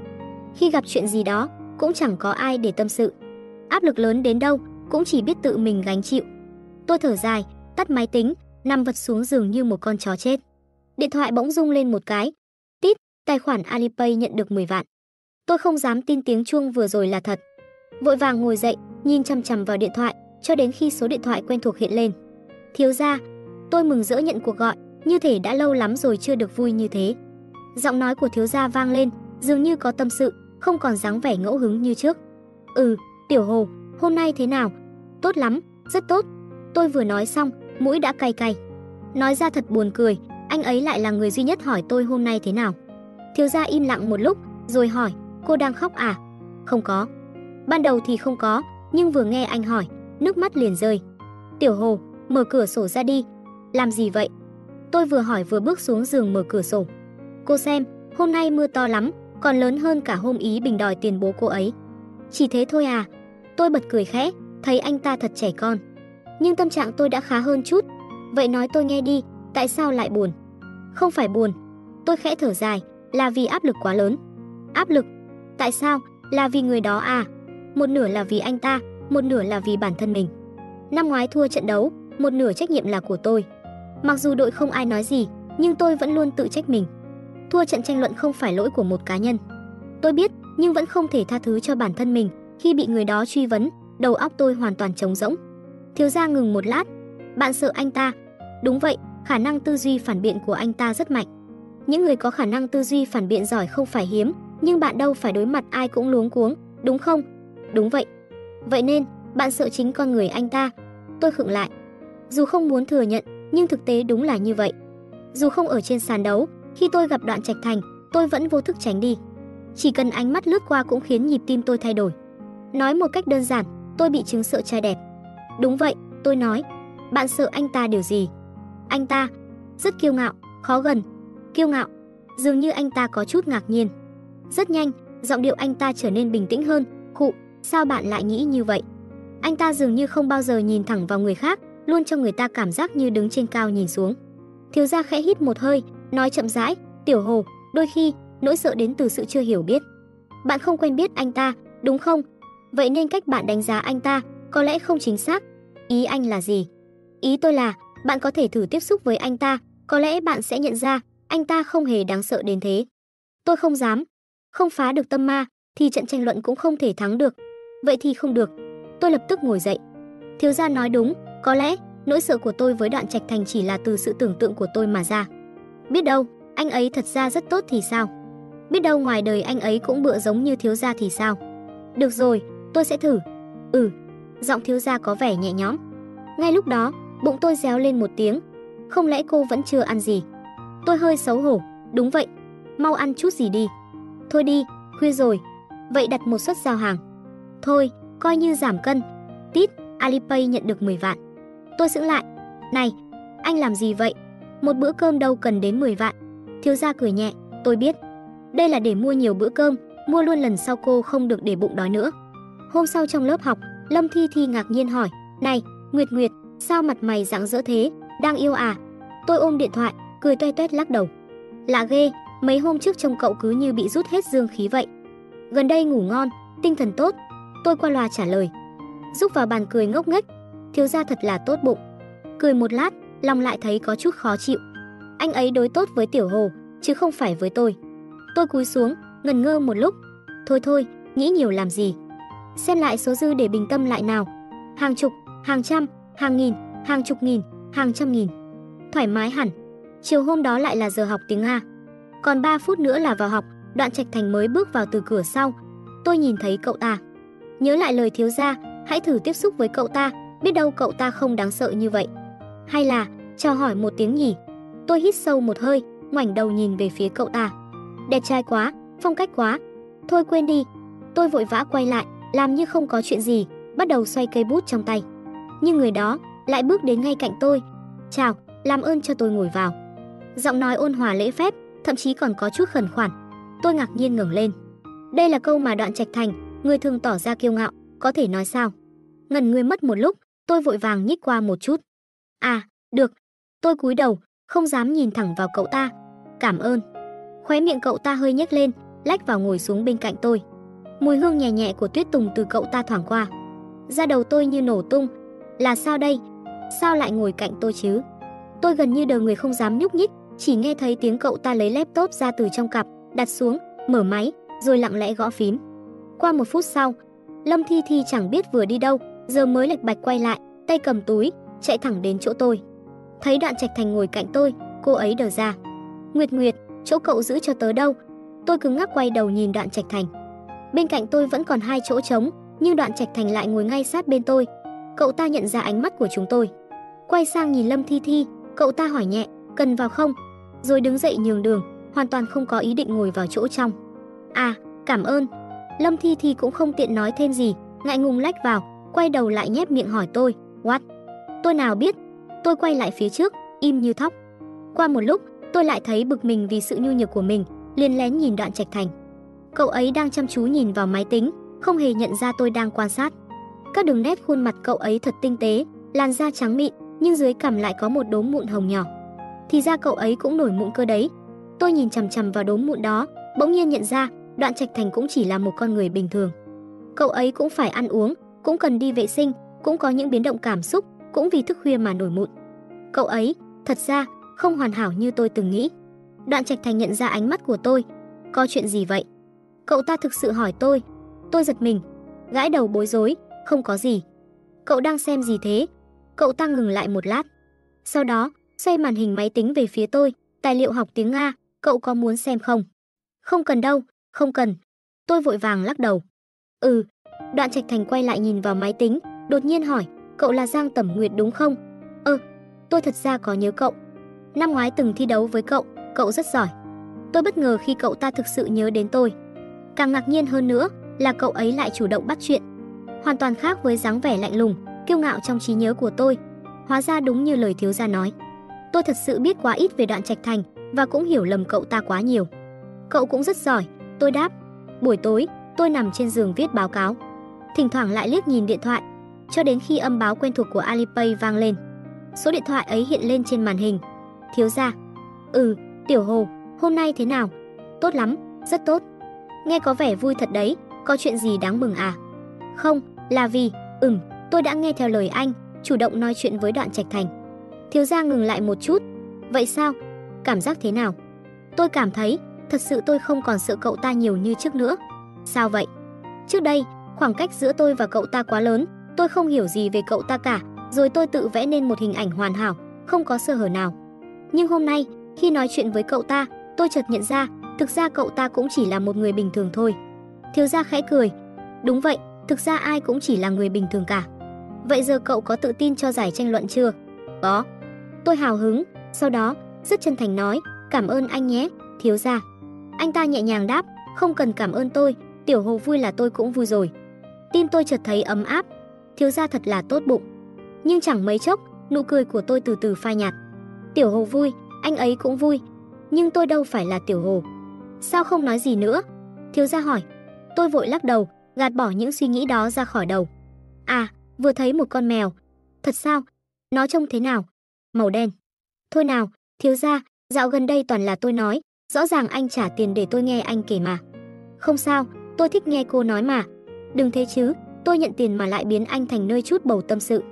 Khi gặp chuyện gì đó, cũng chẳng có ai để tâm sự. Áp lực lớn đến đâu, cũng chỉ biết tự mình gánh chịu. Tôi thở dài, tắt máy tính, nằm vật xuống giường như một con chó chết. Điện thoại bỗng rung lên một cái. Tài khoản Alipay nhận được 10 vạn. Tôi không dám tin tiếng chuông vừa rồi là thật. Vội vàng ngồi dậy, nhìn chằm chằm vào điện thoại, cho đến khi số điện thoại quen thuộc hiện lên. Thiếu gia, tôi mừng rỡ nhận cuộc gọi, như thể đã lâu lắm rồi chưa được vui như thế. Giọng nói của thiếu gia vang lên, dường như có tâm sự, không còn dáng vẻ ngẫu hứng như trước. "Ừ, Tiểu Hồ, hôm nay thế nào?" "Tốt lắm, rất tốt." Tôi vừa nói xong, mũi đã cay cay. Nói ra thật buồn cười, anh ấy lại là người duy nhất hỏi tôi hôm nay thế nào. Thiếu gia im lặng một lúc, rồi hỏi, "Cô đang khóc à?" "Không có." Ban đầu thì không có, nhưng vừa nghe anh hỏi, nước mắt liền rơi. "Tiểu Hồ, mở cửa sổ ra đi." "Làm gì vậy?" Tôi vừa hỏi vừa bước xuống giường mở cửa sổ. "Cô xem, hôm nay mưa to lắm, còn lớn hơn cả hôm Ý Bình đòi tiền bố cô ấy." "Chỉ thế thôi à?" Tôi bật cười khẽ, thấy anh ta thật trẻ con. Nhưng tâm trạng tôi đã khá hơn chút. Vậy nói tôi nghe đi, tại sao lại buồn? Không phải buồn. Tôi khẽ thở dài, là vì áp lực quá lớn. Áp lực? Tại sao? Là vì người đó à? Một nửa là vì anh ta, một nửa là vì bản thân mình. Năm ngoái thua trận đấu, một nửa trách nhiệm là của tôi. Mặc dù đội không ai nói gì, nhưng tôi vẫn luôn tự trách mình. Thua trận tranh luận không phải lỗi của một cá nhân. Tôi biết, nhưng vẫn không thể tha thứ cho bản thân mình khi bị người đó truy vấn, đầu óc tôi hoàn toàn trống rỗng. Thiếu gia ngừng một lát, bạn sợ anh ta? Đúng vậy, khả năng tư duy phản biện của anh ta rất mạnh. Những người có khả năng tư duy phản biện giỏi không phải hiếm, nhưng bạn đâu phải đối mặt ai cũng luống cuống, đúng không? Đúng vậy. Vậy nên, bạn sợ chính con người anh ta. Tôi khựng lại. Dù không muốn thừa nhận, nhưng thực tế đúng là như vậy. Dù không ở trên sàn đấu, khi tôi gặp đoạn trạch thành, tôi vẫn vô thức tránh đi. Chỉ cần ánh mắt lướt qua cũng khiến nhịp tim tôi thay đổi. Nói một cách đơn giản, tôi bị chứng sợ trai đẹp. Đúng vậy, tôi nói. Bạn sợ anh ta điều gì? Anh ta rất kiêu ngạo, khó gần. Kiêu ngạo, dường như anh ta có chút ngạc nhiên. Rất nhanh, giọng điệu anh ta trở nên bình tĩnh hơn, "Khụ, sao bạn lại nghĩ như vậy?" Anh ta dường như không bao giờ nhìn thẳng vào người khác, luôn cho người ta cảm giác như đứng trên cao nhìn xuống. Thiếu gia khẽ hít một hơi, nói chậm rãi, "Tiểu Hồ, đôi khi nỗi sợ đến từ sự chưa hiểu biết. Bạn không quen biết anh ta, đúng không? Vậy nên cách bạn đánh giá anh ta có lẽ không chính xác. Ý anh là gì? Ý tôi là, bạn có thể thử tiếp xúc với anh ta, có lẽ bạn sẽ nhận ra, anh ta không hề đáng sợ đến thế. Tôi không dám. Không phá được tâm ma, thì trận tranh luận cũng không thể thắng được. Vậy thì không được. Tôi lập tức ngồi dậy. Thiếu gia nói đúng, có lẽ nỗi sợ của tôi với đoạn trạch thành chỉ là từ sự tưởng tượng của tôi mà ra. Biết đâu, anh ấy thật ra rất tốt thì sao? Biết đâu ngoài đời anh ấy cũng bựa giống như thiếu gia thì sao? Được rồi, tôi sẽ thử. Ừ, giọng thiếu gia có vẻ nhẹ nhõm. Ngay lúc đó, bụng tôi réo lên một tiếng. Không lẽ cô vẫn chưa ăn gì? Tôi hơi xấu hổ, đúng vậy. Mau ăn chút gì đi. Thôi đi, khuya rồi. Vậy đặt một suất giao hàng. Thôi, coi như giảm cân. Tít, Alipay nhận được 10 vạn. Tôi sững lại. Này, anh làm gì vậy? Một bữa cơm đâu cần đến 10 vạn. Thiếu gia cười nhẹ, tôi biết. Đây là để mua nhiều bữa cơm, mua luôn lần sau cô không được để bụng đói nữa. Hôm sau trong lớp học, Lâm Thi Thi ngạc nhiên hỏi, "Này, Nguyệt Nguyệt, sao mặt mày rạng rỡ thế, đang yêu à?" Tôi ôm điện thoại, cười toe toét lắc đầu. Lạ ghê, mấy hôm trước trông cậu cứ như bị rút hết dương khí vậy. Gần đây ngủ ngon, tinh thần tốt. Tôi qua loa trả lời. Giúp vào bàn cười ngốc nghếch, thiếu gia thật là tốt bụng. Cười một lát, lòng lại thấy có chút khó chịu. Anh ấy đối tốt với Tiểu Hồ, chứ không phải với tôi. Tôi cúi xuống, ngần ngơ một lúc. Thôi thôi, nghĩ nhiều làm gì. Xem lại số dư để bình tâm lại nào. Hàng chục, hàng trăm, hàng nghìn, hàng chục nghìn, hàng trăm nghìn. Thoải mái hẳn. Chiều hôm đó lại là giờ học tiếng nga. Còn 3 phút nữa là vào học, đoạn trạch thành mới bước vào từ cửa sau. Tôi nhìn thấy cậu ta. Nhớ lại lời thiếu gia, hãy thử tiếp xúc với cậu ta, biết đâu cậu ta không đáng sợ như vậy. Hay là, chào hỏi một tiếng nhỉ. Tôi hít sâu một hơi, ngoảnh đầu nhìn về phía cậu ta. Đẹp trai quá, phong cách quá. Thôi quên đi. Tôi vội vã quay lại, làm như không có chuyện gì. bắt đầu xoay cây bút trong tay. Nhưng người đó lại bước đến ngay cạnh tôi. "Chào, làm ơn cho tôi ngồi vào." Giọng nói ôn hòa lễ phép, thậm chí còn có chút khẩn khoản. Tôi ngạc nhiên ngẩng lên. Đây là câu mà Đoạn Trạch Thành, người thường tỏ ra kiêu ngạo, có thể nói sao? Ngần người mất một lúc, tôi vội vàng nhích qua một chút. "À, được." Tôi cúi đầu, không dám nhìn thẳng vào cậu ta. "Cảm ơn." Khóe miệng cậu ta hơi nhếch lên, lách vào ngồi xuống bên cạnh tôi. Mùi hương nhẹ nhẹ của tuyết tùng từ cậu ta thoảng qua. Da đầu tôi như nổ tung. Là sao đây? Sao lại ngồi cạnh tôi chứ? Tôi gần như đờ người không dám nhúc nhích, chỉ nghe thấy tiếng cậu ta lấy laptop ra từ trong cặp, đặt xuống, mở máy, rồi lặng lẽ gõ phím. Qua một phút sau, Lâm Thi Thi chẳng biết vừa đi đâu, giờ mới lệch bạch quay lại, tay cầm túi, chạy thẳng đến chỗ tôi. Thấy Đoạn Trạch Thành ngồi cạnh tôi, cô ấy đờ ra. "Nguyệt Nguyệt, chỗ cậu giữ cho tớ đâu?" Tôi cứng ngắc quay đầu nhìn Đoạn Trạch Thành. Bên cạnh tôi vẫn còn hai chỗ trống, nhưng Đoạn Trạch Thành lại ngồi ngay sát bên tôi. Cậu ta nhận ra ánh mắt của chúng tôi. Quay sang nhìn Lâm Thi Thi, cậu ta hỏi nhẹ, "Cần vào không?" Rồi đứng dậy nhường đường, hoàn toàn không có ý định ngồi vào chỗ trong. "À, cảm ơn." Lâm Thi Thi cũng không tiện nói thêm gì, ngại ngùng lách vào, quay đầu lại nhếch miệng hỏi tôi, "What?" Tôi nào biết. Tôi quay lại phía trước, im như thóc. Qua một lúc, tôi lại thấy bực mình vì sự nhu nhược của mình, liền lén nhìn Đoạn Trạch Thành. Cậu ấy đang chăm chú nhìn vào máy tính, không hề nhận ra tôi đang quan sát. Các đường nét khuôn mặt cậu ấy thật tinh tế, làn da trắng mịn, nhưng dưới cằm lại có một đốm mụn hồng nhỏ. Thì ra cậu ấy cũng nổi mụn cơ đấy. Tôi nhìn chằm chằm vào đốm mụn đó, bỗng nhiên nhận ra, Đoạn Trạch Thành cũng chỉ là một con người bình thường. Cậu ấy cũng phải ăn uống, cũng cần đi vệ sinh, cũng có những biến động cảm xúc, cũng vì thức khuya mà nổi mụn. Cậu ấy, thật ra, không hoàn hảo như tôi từng nghĩ. Đoạn Trạch Thành nhận ra ánh mắt của tôi. Có chuyện gì vậy? Cậu ta thực sự hỏi tôi. Tôi giật mình, gãi đầu bối rối, không có gì. Cậu đang xem gì thế? Cậu ta ngừng lại một lát. Sau đó, xoay màn hình máy tính về phía tôi, tài liệu học tiếng Nga, cậu có muốn xem không? Không cần đâu, không cần. Tôi vội vàng lắc đầu. Ừ. Đoạn Trạch Thành quay lại nhìn vào máy tính, đột nhiên hỏi, cậu là Giang Tẩm Nguyệt đúng không? Ơ, ừ, tôi thật ra có nhớ cậu. Năm ngoái từng thi đấu với cậu, cậu rất giỏi. Tôi bất ngờ khi cậu ta thực sự nhớ đến tôi. Càng ngạc nhiên hơn nữa là cậu ấy lại chủ động bắt chuyện. Hoàn toàn khác với dáng vẻ lạnh lùng, kiêu ngạo trong trí nhớ của tôi. Hóa ra đúng như lời thiếu gia nói. Tôi thật sự biết quá ít về đoạn trạch thành và cũng hiểu lầm cậu ta quá nhiều. Cậu cũng rất giỏi, tôi đáp. Buổi tối, tôi nằm trên giường viết báo cáo. Thỉnh thoảng lại liếc nhìn điện thoại, cho đến khi âm báo quen thuộc của Alipay vang lên. Số điện thoại ấy hiện lên trên màn hình. Thiếu gia. Ừ, Tiểu Hồ, hôm nay thế nào? Tốt lắm, rất tốt. Nghe có vẻ vui thật đấy, có chuyện gì đáng mừng à? Không, là vì, ừm, tôi đã nghe theo lời anh, chủ động nói chuyện với Đoạn Trạch Thành. Thiếu gia ngừng lại một chút. Vậy sao? Cảm giác thế nào? Tôi cảm thấy, thật sự tôi không còn sợ cậu ta nhiều như trước nữa. Sao vậy? Trước đây, khoảng cách giữa tôi và cậu ta quá lớn, tôi không hiểu gì về cậu ta cả, rồi tôi tự vẽ nên một hình ảnh hoàn hảo, không có sơ hở nào. Nhưng hôm nay, khi nói chuyện với cậu ta, tôi chợt nhận ra, thực ra cậu ta cũng chỉ là một người bình thường thôi. Thiếu gia khẽ cười. Đúng vậy, thực ra ai cũng chỉ là người bình thường cả. Vậy giờ cậu có tự tin cho giải tranh luận chưa? Có. Tôi hào hứng, sau đó, rất chân thành nói, cảm ơn anh nhé, thiếu gia. Anh ta nhẹ nhàng đáp, không cần cảm ơn tôi, tiểu hồ vui là tôi cũng vui rồi. Tim tôi chợt thấy ấm áp, thiếu gia thật là tốt bụng. Nhưng chẳng mấy chốc, nụ cười của tôi từ từ phai nhạt. Tiểu hồ vui, anh ấy cũng vui, nhưng tôi đâu phải là tiểu hồ. Sao không nói gì nữa? Thiếu gia hỏi. Tôi vội lắc đầu, gạt bỏ những suy nghĩ đó ra khỏi đầu. À, vừa thấy một con mèo. Thật sao? Nó trông thế nào? Màu đen. Thôi nào, thiếu gia, dạo gần đây toàn là tôi nói, rõ ràng anh trả tiền để tôi nghe anh kể mà. Không sao, tôi thích nghe cô nói mà. Đừng thế chứ, tôi nhận tiền mà lại biến anh thành nơi chút bầu tâm sự.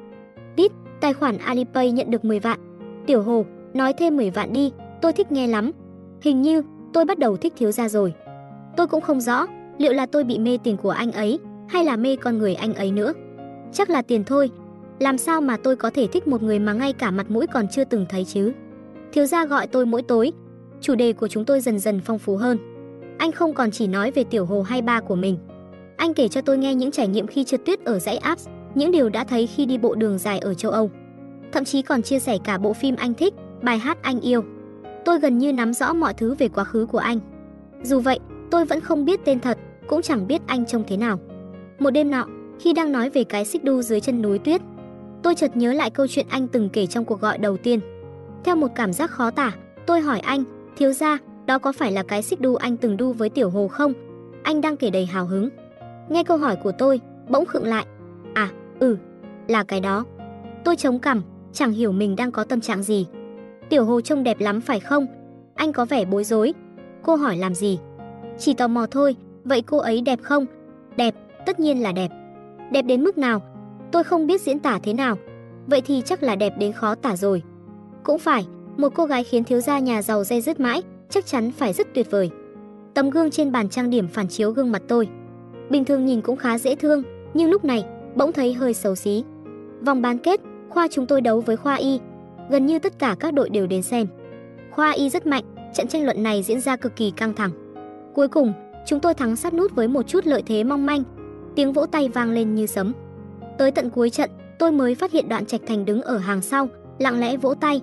Tít, tài khoản Alipay nhận được 10 vạn. Tiểu Hồ, nói thêm 10 vạn đi, tôi thích nghe lắm. Hình như tôi bắt đầu thích thiếu gia rồi. Tôi cũng không rõ liệu là tôi bị mê tiền của anh ấy hay là mê con người anh ấy nữa. Chắc là tiền thôi. Làm sao mà tôi có thể thích một người mà ngay cả mặt mũi còn chưa từng thấy chứ? Thiếu gia gọi tôi mỗi tối. Chủ đề của chúng tôi dần dần phong phú hơn. Anh không còn chỉ nói về tiểu hồ hay ba của mình. Anh kể cho tôi nghe những trải nghiệm khi trượt tuyết ở dãy Alps, những điều đã thấy khi đi bộ đường dài ở châu Âu. Thậm chí còn chia sẻ cả bộ phim anh thích, bài hát anh yêu. Tôi gần như nắm rõ mọi thứ về quá khứ của anh. Dù vậy, tôi vẫn không biết tên thật, cũng chẳng biết anh trông thế nào. Một đêm nọ, Khi đang nói về cái xích đu dưới chân núi tuyết, tôi chợt nhớ lại câu chuyện anh từng kể trong cuộc gọi đầu tiên. Theo một cảm giác khó tả, tôi hỏi anh, thiếu gia, đó có phải là cái xích đu anh từng đu với tiểu hồ không? Anh đang kể đầy hào hứng. Nghe câu hỏi của tôi, bỗng khựng lại. À, ừ, là cái đó. Tôi chống cằm, chẳng hiểu mình đang có tâm trạng gì. Tiểu hồ trông đẹp lắm phải không? Anh có vẻ bối rối. Cô hỏi làm gì? Chỉ tò mò thôi, vậy cô ấy đẹp không? Đẹp, tất nhiên là đẹp. Đẹp đến mức nào? Tôi không biết diễn tả thế nào. Vậy thì chắc là đẹp đến khó tả rồi. Cũng phải, một cô gái khiến thiếu gia nhà giàu dây dứt mãi, chắc chắn phải rất tuyệt vời. Tấm gương trên bàn trang điểm phản chiếu gương mặt tôi. Bình thường nhìn cũng khá dễ thương, nhưng lúc này bỗng thấy hơi xấu xí. Vòng bán kết, khoa chúng tôi đấu với khoa Y, gần như tất cả các đội đều đến xem. Khoa Y rất mạnh, trận tranh luận này diễn ra cực kỳ căng thẳng. Cuối cùng, chúng tôi thắng sát nút với một chút lợi thế mong manh. Tiếng vỗ tay vang lên như sấm. Tới tận cuối trận, tôi mới phát hiện Đoạn Trạch Thành đứng ở hàng sau, lặng lẽ vỗ tay.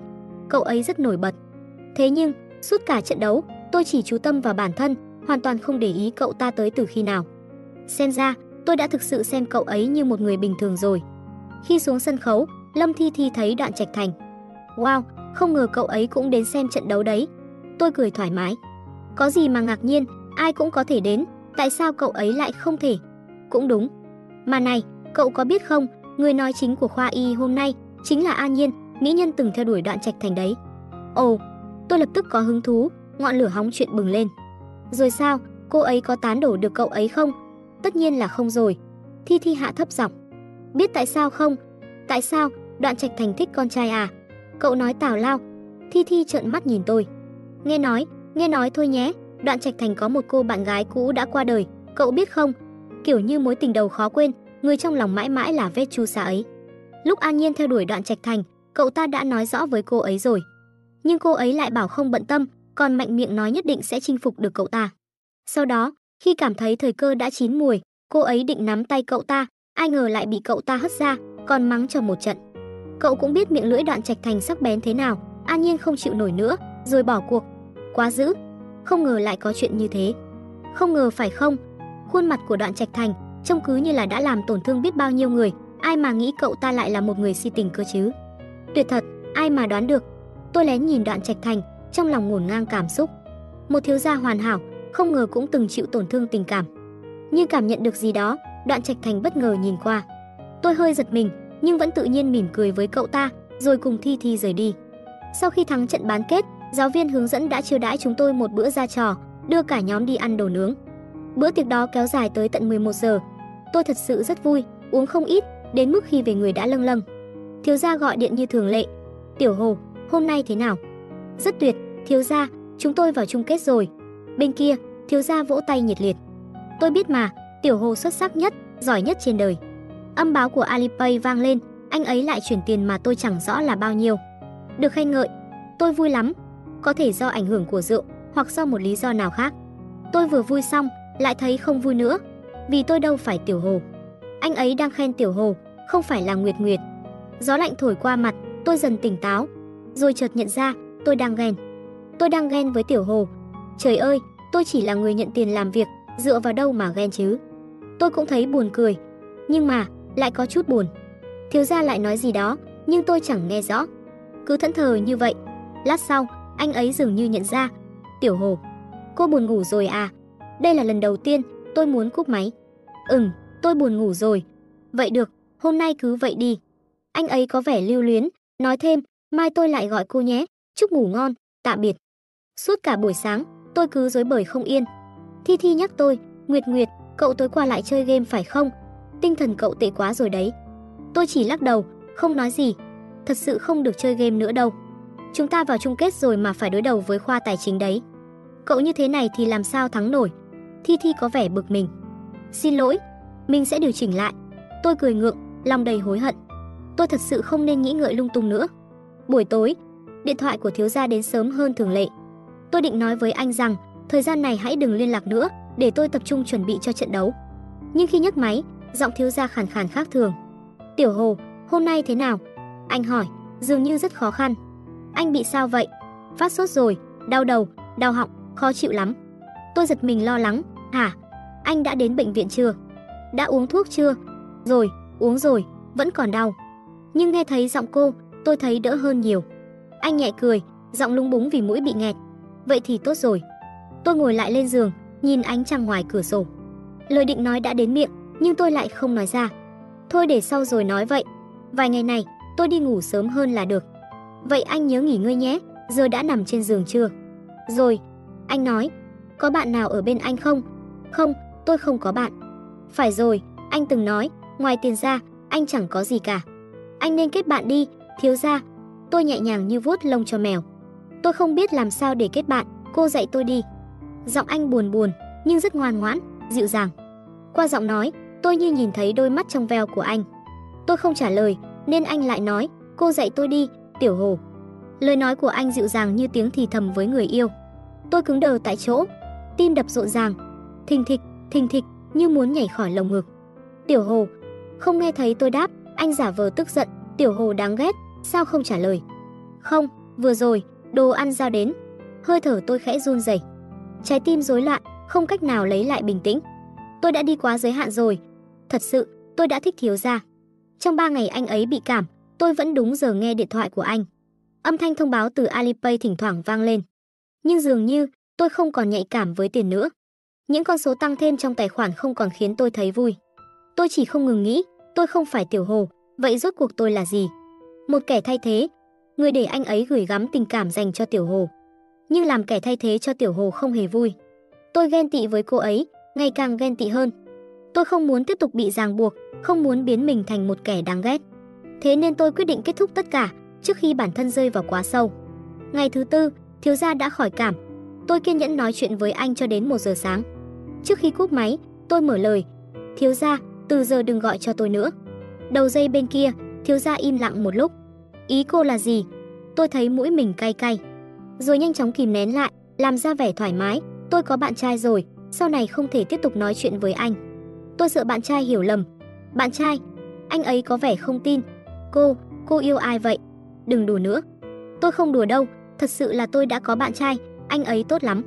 Cậu ấy rất nổi bật. Thế nhưng, suốt cả trận đấu, tôi chỉ chú tâm vào bản thân, hoàn toàn không để ý cậu ta tới từ khi nào. Xem ra, tôi đã thực sự xem cậu ấy như một người bình thường rồi. Khi xuống sân khấu, Lâm Thi Thi thấy Đoạn Trạch Thành. Wow, không ngờ cậu ấy cũng đến xem trận đấu đấy. Tôi cười thoải mái. Có gì mà ngạc nhiên, ai cũng có thể đến, tại sao cậu ấy lại không thể? Cũng đúng. Mà này, cậu có biết không, người nói chính của khoa y hôm nay chính là An Nhiên, mỹ nhân từng theo đuổi Đoạn Trạch Thành đấy. Ồ, tôi lập tức có hứng thú, ngọn lửa hóng chuyện bừng lên. Rồi sao, cô ấy có tán đổ được cậu ấy không? Tất nhiên là không rồi. Thi Thi hạ thấp giọng. Biết tại sao không? Tại sao? Đoạn Trạch Thành thích con trai à? Cậu nói tào lao. Thi Thi trợn mắt nhìn tôi. Nghe nói, nghe nói thôi nhé. Đoạn Trạch Thành có một cô bạn gái cũ đã qua đời, cậu biết không? Kiểu như mối tình đầu khó quên, người trong lòng mãi mãi là vết chu sa ấy. Lúc An Nhiên theo đuổi Đoạn Trạch Thành, cậu ta đã nói rõ với cô ấy rồi. Nhưng cô ấy lại bảo không bận tâm, còn mạnh miệng nói nhất định sẽ chinh phục được cậu ta. Sau đó, khi cảm thấy thời cơ đã chín mùi, cô ấy định nắm tay cậu ta, ai ngờ lại bị cậu ta hất ra, còn mắng cho một trận. Cậu cũng biết miệng lưỡi đoạn trạch thành sắc bén thế nào, An Nhiên không chịu nổi nữa, rồi bỏ cuộc. Quá dữ, không ngờ lại có chuyện như thế. Không ngờ phải không? Khuôn mặt của đoạn trạch thành trông cứ như là đã làm tổn thương biết bao nhiêu người, ai mà nghĩ cậu ta lại là một người si tình cơ chứ. Tuyệt thật, ai mà đoán được. Tôi lén nhìn đoạn trạch thành, trong lòng ngổn ngang cảm xúc. Một thiếu gia hoàn hảo, không ngờ cũng từng chịu tổn thương tình cảm. như cảm nhận được gì đó, Đoạn Trạch Thành bất ngờ nhìn qua. Tôi hơi giật mình, nhưng vẫn tự nhiên mỉm cười với cậu ta, rồi cùng Thi Thi rời đi. Sau khi thắng trận bán kết, giáo viên hướng dẫn đã chiêu đãi chúng tôi một bữa ra trò, đưa cả nhóm đi ăn đồ nướng. Bữa tiệc đó kéo dài tới tận 11 giờ. Tôi thật sự rất vui, uống không ít, đến mức khi về người đã lâng lâng. Thiếu gia gọi điện như thường lệ. "Tiểu Hồ, hôm nay thế nào?" "Rất tuyệt, thiếu gia, chúng tôi vào chung kết rồi." Bên kia, thiếu gia vỗ tay nhiệt liệt. "Tôi biết mà, Tiểu Hồ xuất sắc nhất, giỏi nhất trên đời." Âm báo của Alipay vang lên, anh ấy lại chuyển tiền mà tôi chẳng rõ là bao nhiêu. Được khen ngợi, tôi vui lắm, có thể do ảnh hưởng của rượu hoặc do một lý do nào khác. Tôi vừa vui xong, lại thấy không vui nữa, vì tôi đâu phải Tiểu Hồ. Anh ấy đang khen Tiểu Hồ, không phải là Nguyệt Nguyệt. Gió lạnh thổi qua mặt, tôi dần tỉnh táo, rồi chợt nhận ra tôi đang ghen. Tôi đang ghen với Tiểu Hồ. Trời ơi, tôi chỉ là người nhận tiền làm việc, dựa vào đâu mà ghen chứ? Tôi cũng thấy buồn cười, nhưng mà lại có chút buồn. Thiếu gia lại nói gì đó, nhưng tôi chẳng nghe rõ. Cứ thẫn thờ như vậy. Lát sau, anh ấy dường như nhận ra. Tiểu Hồ, cô buồn ngủ rồi à? Đây là lần đầu tiên tôi muốn cúp máy. Ừm, tôi buồn ngủ rồi. Vậy được, hôm nay cứ vậy đi. Anh ấy có vẻ lưu luyến, nói thêm, mai tôi lại gọi cô nhé. Chúc ngủ ngon, tạm biệt. Suốt cả buổi sáng, tôi cứ dối bời không yên. Thi Thi nhắc tôi, Nguyệt Nguyệt, cậu tối qua lại chơi game phải không? tinh thần cậu tệ quá rồi đấy. Tôi chỉ lắc đầu, không nói gì. Thật sự không được chơi game nữa đâu. Chúng ta vào chung kết rồi mà phải đối đầu với khoa tài chính đấy. Cậu như thế này thì làm sao thắng nổi? Thi Thi có vẻ bực mình. Xin lỗi, mình sẽ điều chỉnh lại. Tôi cười ngượng, lòng đầy hối hận. Tôi thật sự không nên nghĩ ngợi lung tung nữa. Buổi tối, điện thoại của thiếu gia đến sớm hơn thường lệ. Tôi định nói với anh rằng, thời gian này hãy đừng liên lạc nữa, để tôi tập trung chuẩn bị cho trận đấu. Nhưng khi nhấc máy, giọng thiếu gia khàn khàn khác thường. "Tiểu Hồ, hôm nay thế nào?" Anh hỏi, dường như rất khó khăn. "Anh bị sao vậy?" "Phát sốt rồi, đau đầu, đau họng, khó chịu lắm." Tôi giật mình lo lắng, "Hả? Anh đã đến bệnh viện chưa? Đã uống thuốc chưa?" Rồi, uống rồi, vẫn còn đau. Nhưng nghe thấy giọng cô, tôi thấy đỡ hơn nhiều. Anh nhẹ cười, giọng lúng búng vì mũi bị nghẹt. Vậy thì tốt rồi. Tôi ngồi lại lên giường, nhìn ánh trăng ngoài cửa sổ. Lời định nói đã đến miệng, nhưng tôi lại không nói ra. Thôi để sau rồi nói vậy. Vài ngày này, tôi đi ngủ sớm hơn là được. Vậy anh nhớ nghỉ ngơi nhé, giờ đã nằm trên giường chưa? Rồi, anh nói, có bạn nào ở bên anh không? Không, tôi không có bạn. Phải rồi, anh từng nói, ngoài tiền ra, anh chẳng có gì cả. Anh nên kết bạn đi, thiếu gia. Tôi nhẹ nhàng như vuốt lông cho mèo. Tôi không biết làm sao để kết bạn, cô dạy tôi đi. Giọng anh buồn buồn, nhưng rất ngoan ngoãn, dịu dàng. Qua giọng nói, tôi như nhìn thấy đôi mắt trong veo của anh. Tôi không trả lời, nên anh lại nói, cô dạy tôi đi, tiểu hồ. Lời nói của anh dịu dàng như tiếng thì thầm với người yêu. Tôi cứng đờ tại chỗ, tim đập rộn ràng, thình thịch, thình thịch như muốn nhảy khỏi lồng ngực. Tiểu Hồ, không nghe thấy tôi đáp, anh giả vờ tức giận, Tiểu Hồ đáng ghét, sao không trả lời? Không, vừa rồi, đồ ăn giao đến. Hơi thở tôi khẽ run rẩy. Trái tim rối loạn, không cách nào lấy lại bình tĩnh. Tôi đã đi quá giới hạn rồi. Thật sự, tôi đã thích thiếu gia. Trong 3 ngày anh ấy bị cảm, tôi vẫn đúng giờ nghe điện thoại của anh. Âm thanh thông báo từ Alipay thỉnh thoảng vang lên. Nhưng dường như tôi không còn nhạy cảm với tiền nữa. Những con số tăng thêm trong tài khoản không còn khiến tôi thấy vui. Tôi chỉ không ngừng nghĩ, tôi không phải tiểu hồ, vậy rốt cuộc tôi là gì? Một kẻ thay thế, người để anh ấy gửi gắm tình cảm dành cho tiểu hồ. Nhưng làm kẻ thay thế cho tiểu hồ không hề vui. Tôi ghen tị với cô ấy, ngày càng ghen tị hơn. Tôi không muốn tiếp tục bị ràng buộc, không muốn biến mình thành một kẻ đáng ghét. Thế nên tôi quyết định kết thúc tất cả trước khi bản thân rơi vào quá sâu. Ngày thứ tư, thiếu gia đã khỏi cảm. Tôi kiên nhẫn nói chuyện với anh cho đến 1 giờ sáng. Trước khi cúp máy, tôi mở lời. Thiếu gia, từ giờ đừng gọi cho tôi nữa. Đầu dây bên kia, thiếu gia im lặng một lúc. Ý cô là gì? Tôi thấy mũi mình cay cay. Rồi nhanh chóng kìm nén lại, làm ra vẻ thoải mái. Tôi có bạn trai rồi, sau này không thể tiếp tục nói chuyện với anh. Tôi sợ bạn trai hiểu lầm. Bạn trai? Anh ấy có vẻ không tin. Cô, cô yêu ai vậy? Đừng đùa nữa. Tôi không đùa đâu, thật sự là tôi đã có bạn trai, anh ấy tốt lắm.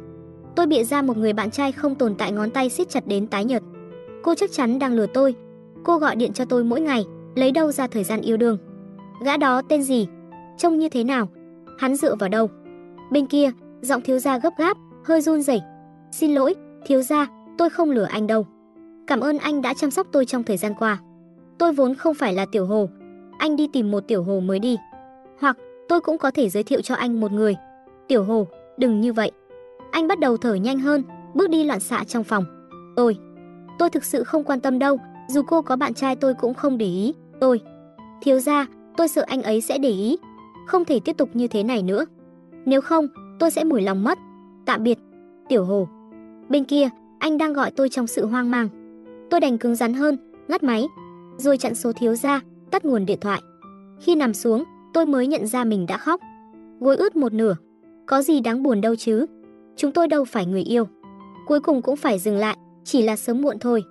Tôi bịa ra một người bạn trai không tồn tại ngón tay siết chặt đến tái nhợt. Cô chắc chắn đang lừa tôi. Cô gọi điện cho tôi mỗi ngày, lấy đâu ra thời gian yêu đương. Gã đó tên gì? Trông như thế nào? Hắn dựa vào đâu? Bên kia, giọng thiếu gia gấp gáp, hơi run rẩy. Xin lỗi, thiếu gia, tôi không lừa anh đâu. Cảm ơn anh đã chăm sóc tôi trong thời gian qua. Tôi vốn không phải là tiểu hồ, anh đi tìm một tiểu hồ mới đi. Hoặc tôi cũng có thể giới thiệu cho anh một người. Tiểu hồ, đừng như vậy. Anh bắt đầu thở nhanh hơn, bước đi loạn xạ trong phòng. Tôi, tôi thực sự không quan tâm đâu, dù cô có bạn trai tôi cũng không để ý. Tôi, thiếu gia, tôi sợ anh ấy sẽ để ý. Không thể tiếp tục như thế này nữa. Nếu không, tôi sẽ mủi lòng mất. Tạm biệt, Tiểu Hồ. Bên kia, anh đang gọi tôi trong sự hoang mang. Tôi đành cứng rắn hơn, ngắt máy, rồi chặn số thiếu gia, tắt nguồn điện thoại. Khi nằm xuống, tôi mới nhận ra mình đã khóc. Gối ướt một nửa, có gì đáng buồn đâu chứ? Chúng tôi đâu phải người yêu. Cuối cùng cũng phải dừng lại, chỉ là sớm muộn thôi.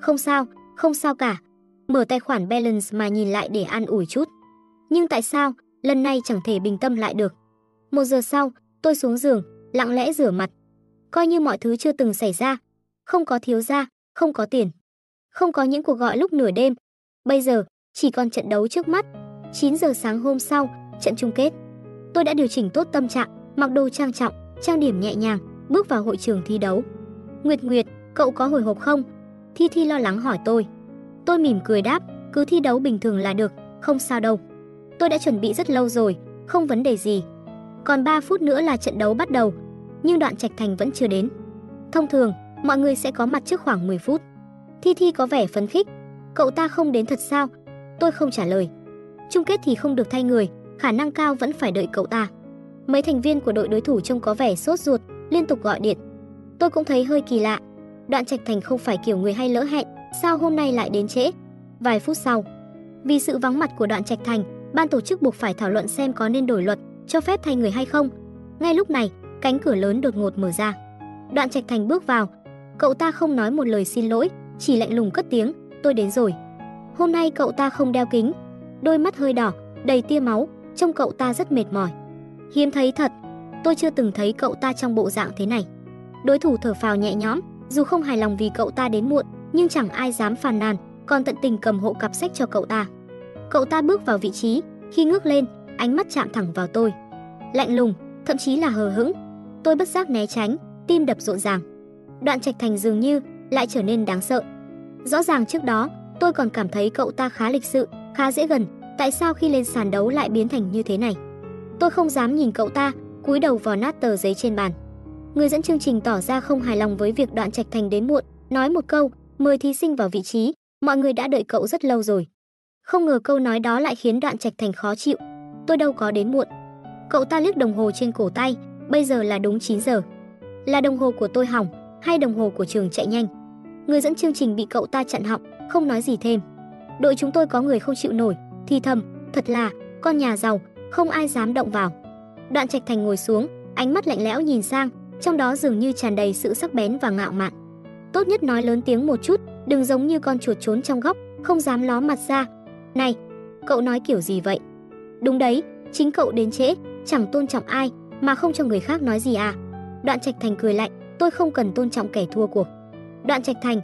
Không sao, không sao cả. Mở tài khoản balance mà nhìn lại để an ủi chút. Nhưng tại sao, lần này chẳng thể bình tâm lại được. Một giờ sau, tôi xuống giường, lặng lẽ rửa mặt. Coi như mọi thứ chưa từng xảy ra. Không có thiếu gia, không có tiền. Không có những cuộc gọi lúc nửa đêm. Bây giờ, chỉ còn trận đấu trước mắt. 9 giờ sáng hôm sau, trận chung kết. Tôi đã điều chỉnh tốt tâm trạng, mặc đồ trang trọng, trang điểm nhẹ nhàng, bước vào hội trường thi đấu. Nguyệt Nguyệt, cậu có hồi hộp không? Thi Thi lo lắng hỏi tôi. Tôi mỉm cười đáp, cứ thi đấu bình thường là được, không sao đâu. Tôi đã chuẩn bị rất lâu rồi, không vấn đề gì. Còn 3 phút nữa là trận đấu bắt đầu, nhưng đoạn Trạch Thành vẫn chưa đến. Thông thường, mọi người sẽ có mặt trước khoảng 10 phút. Thi Thi có vẻ phấn khích, cậu ta không đến thật sao? Tôi không trả lời. Chung kết thì không được thay người, khả năng cao vẫn phải đợi cậu ta. Mấy thành viên của đội đối thủ trông có vẻ sốt ruột, liên tục gọi điện. Tôi cũng thấy hơi kỳ lạ. Đoạn Trạch Thành không phải kiểu người hay lỡ hẹn, sao hôm nay lại đến trễ? Vài phút sau, vì sự vắng mặt của Đoạn Trạch Thành, ban tổ chức buộc phải thảo luận xem có nên đổi luật cho phép thay người hay không. Ngay lúc này, cánh cửa lớn đột ngột mở ra. Đoạn Trạch Thành bước vào, cậu ta không nói một lời xin lỗi, chỉ lạnh lùng cất tiếng, "Tôi đến rồi." Hôm nay cậu ta không đeo kính, đôi mắt hơi đỏ, đầy tia máu, trông cậu ta rất mệt mỏi. Hiếm thấy thật, tôi chưa từng thấy cậu ta trong bộ dạng thế này. Đối thủ thở phào nhẹ nhõm, dù không hài lòng vì cậu ta đến muộn, nhưng chẳng ai dám phàn nàn, còn tận tình cầm hộ cặp sách cho cậu ta. Cậu ta bước vào vị trí, khi ngước lên, ánh mắt chạm thẳng vào tôi. Lạnh lùng, thậm chí là hờ hững. Tôi bất giác né tránh, tim đập rộn ràng. Đoạn Trạch Thành dường như lại trở nên đáng sợ. Rõ ràng trước đó, tôi còn cảm thấy cậu ta khá lịch sự, khá dễ gần, tại sao khi lên sàn đấu lại biến thành như thế này? Tôi không dám nhìn cậu ta, cúi đầu vào nát tờ giấy trên bàn. Người dẫn chương trình tỏ ra không hài lòng với việc Đoạn Trạch Thành đến muộn, nói một câu, mời thí sinh vào vị trí, mọi người đã đợi cậu rất lâu rồi. Không ngờ câu nói đó lại khiến Đoạn Trạch Thành khó chịu. Tôi đâu có đến muộn. Cậu ta liếc đồng hồ trên cổ tay, bây giờ là đúng 9 giờ. Là đồng hồ của tôi hỏng hay đồng hồ của trường chạy nhanh? Người dẫn chương trình bị cậu ta chặn họng, không nói gì thêm. Đội chúng tôi có người không chịu nổi, thì thầm, thật là con nhà giàu, không ai dám động vào. Đoạn Trạch Thành ngồi xuống, ánh mắt lạnh lẽo nhìn sang, trong đó dường như tràn đầy sự sắc bén và ngạo mạn. Tốt nhất nói lớn tiếng một chút, đừng giống như con chuột trốn trong góc, không dám ló mặt ra. Này, cậu nói kiểu gì vậy? Đúng đấy, chính cậu đến trễ, chẳng tôn trọng ai, mà không cho người khác nói gì à? Đoạn Trạch Thành cười lạnh, tôi không cần tôn trọng kẻ thua cuộc. Đoạn Trạch Thành,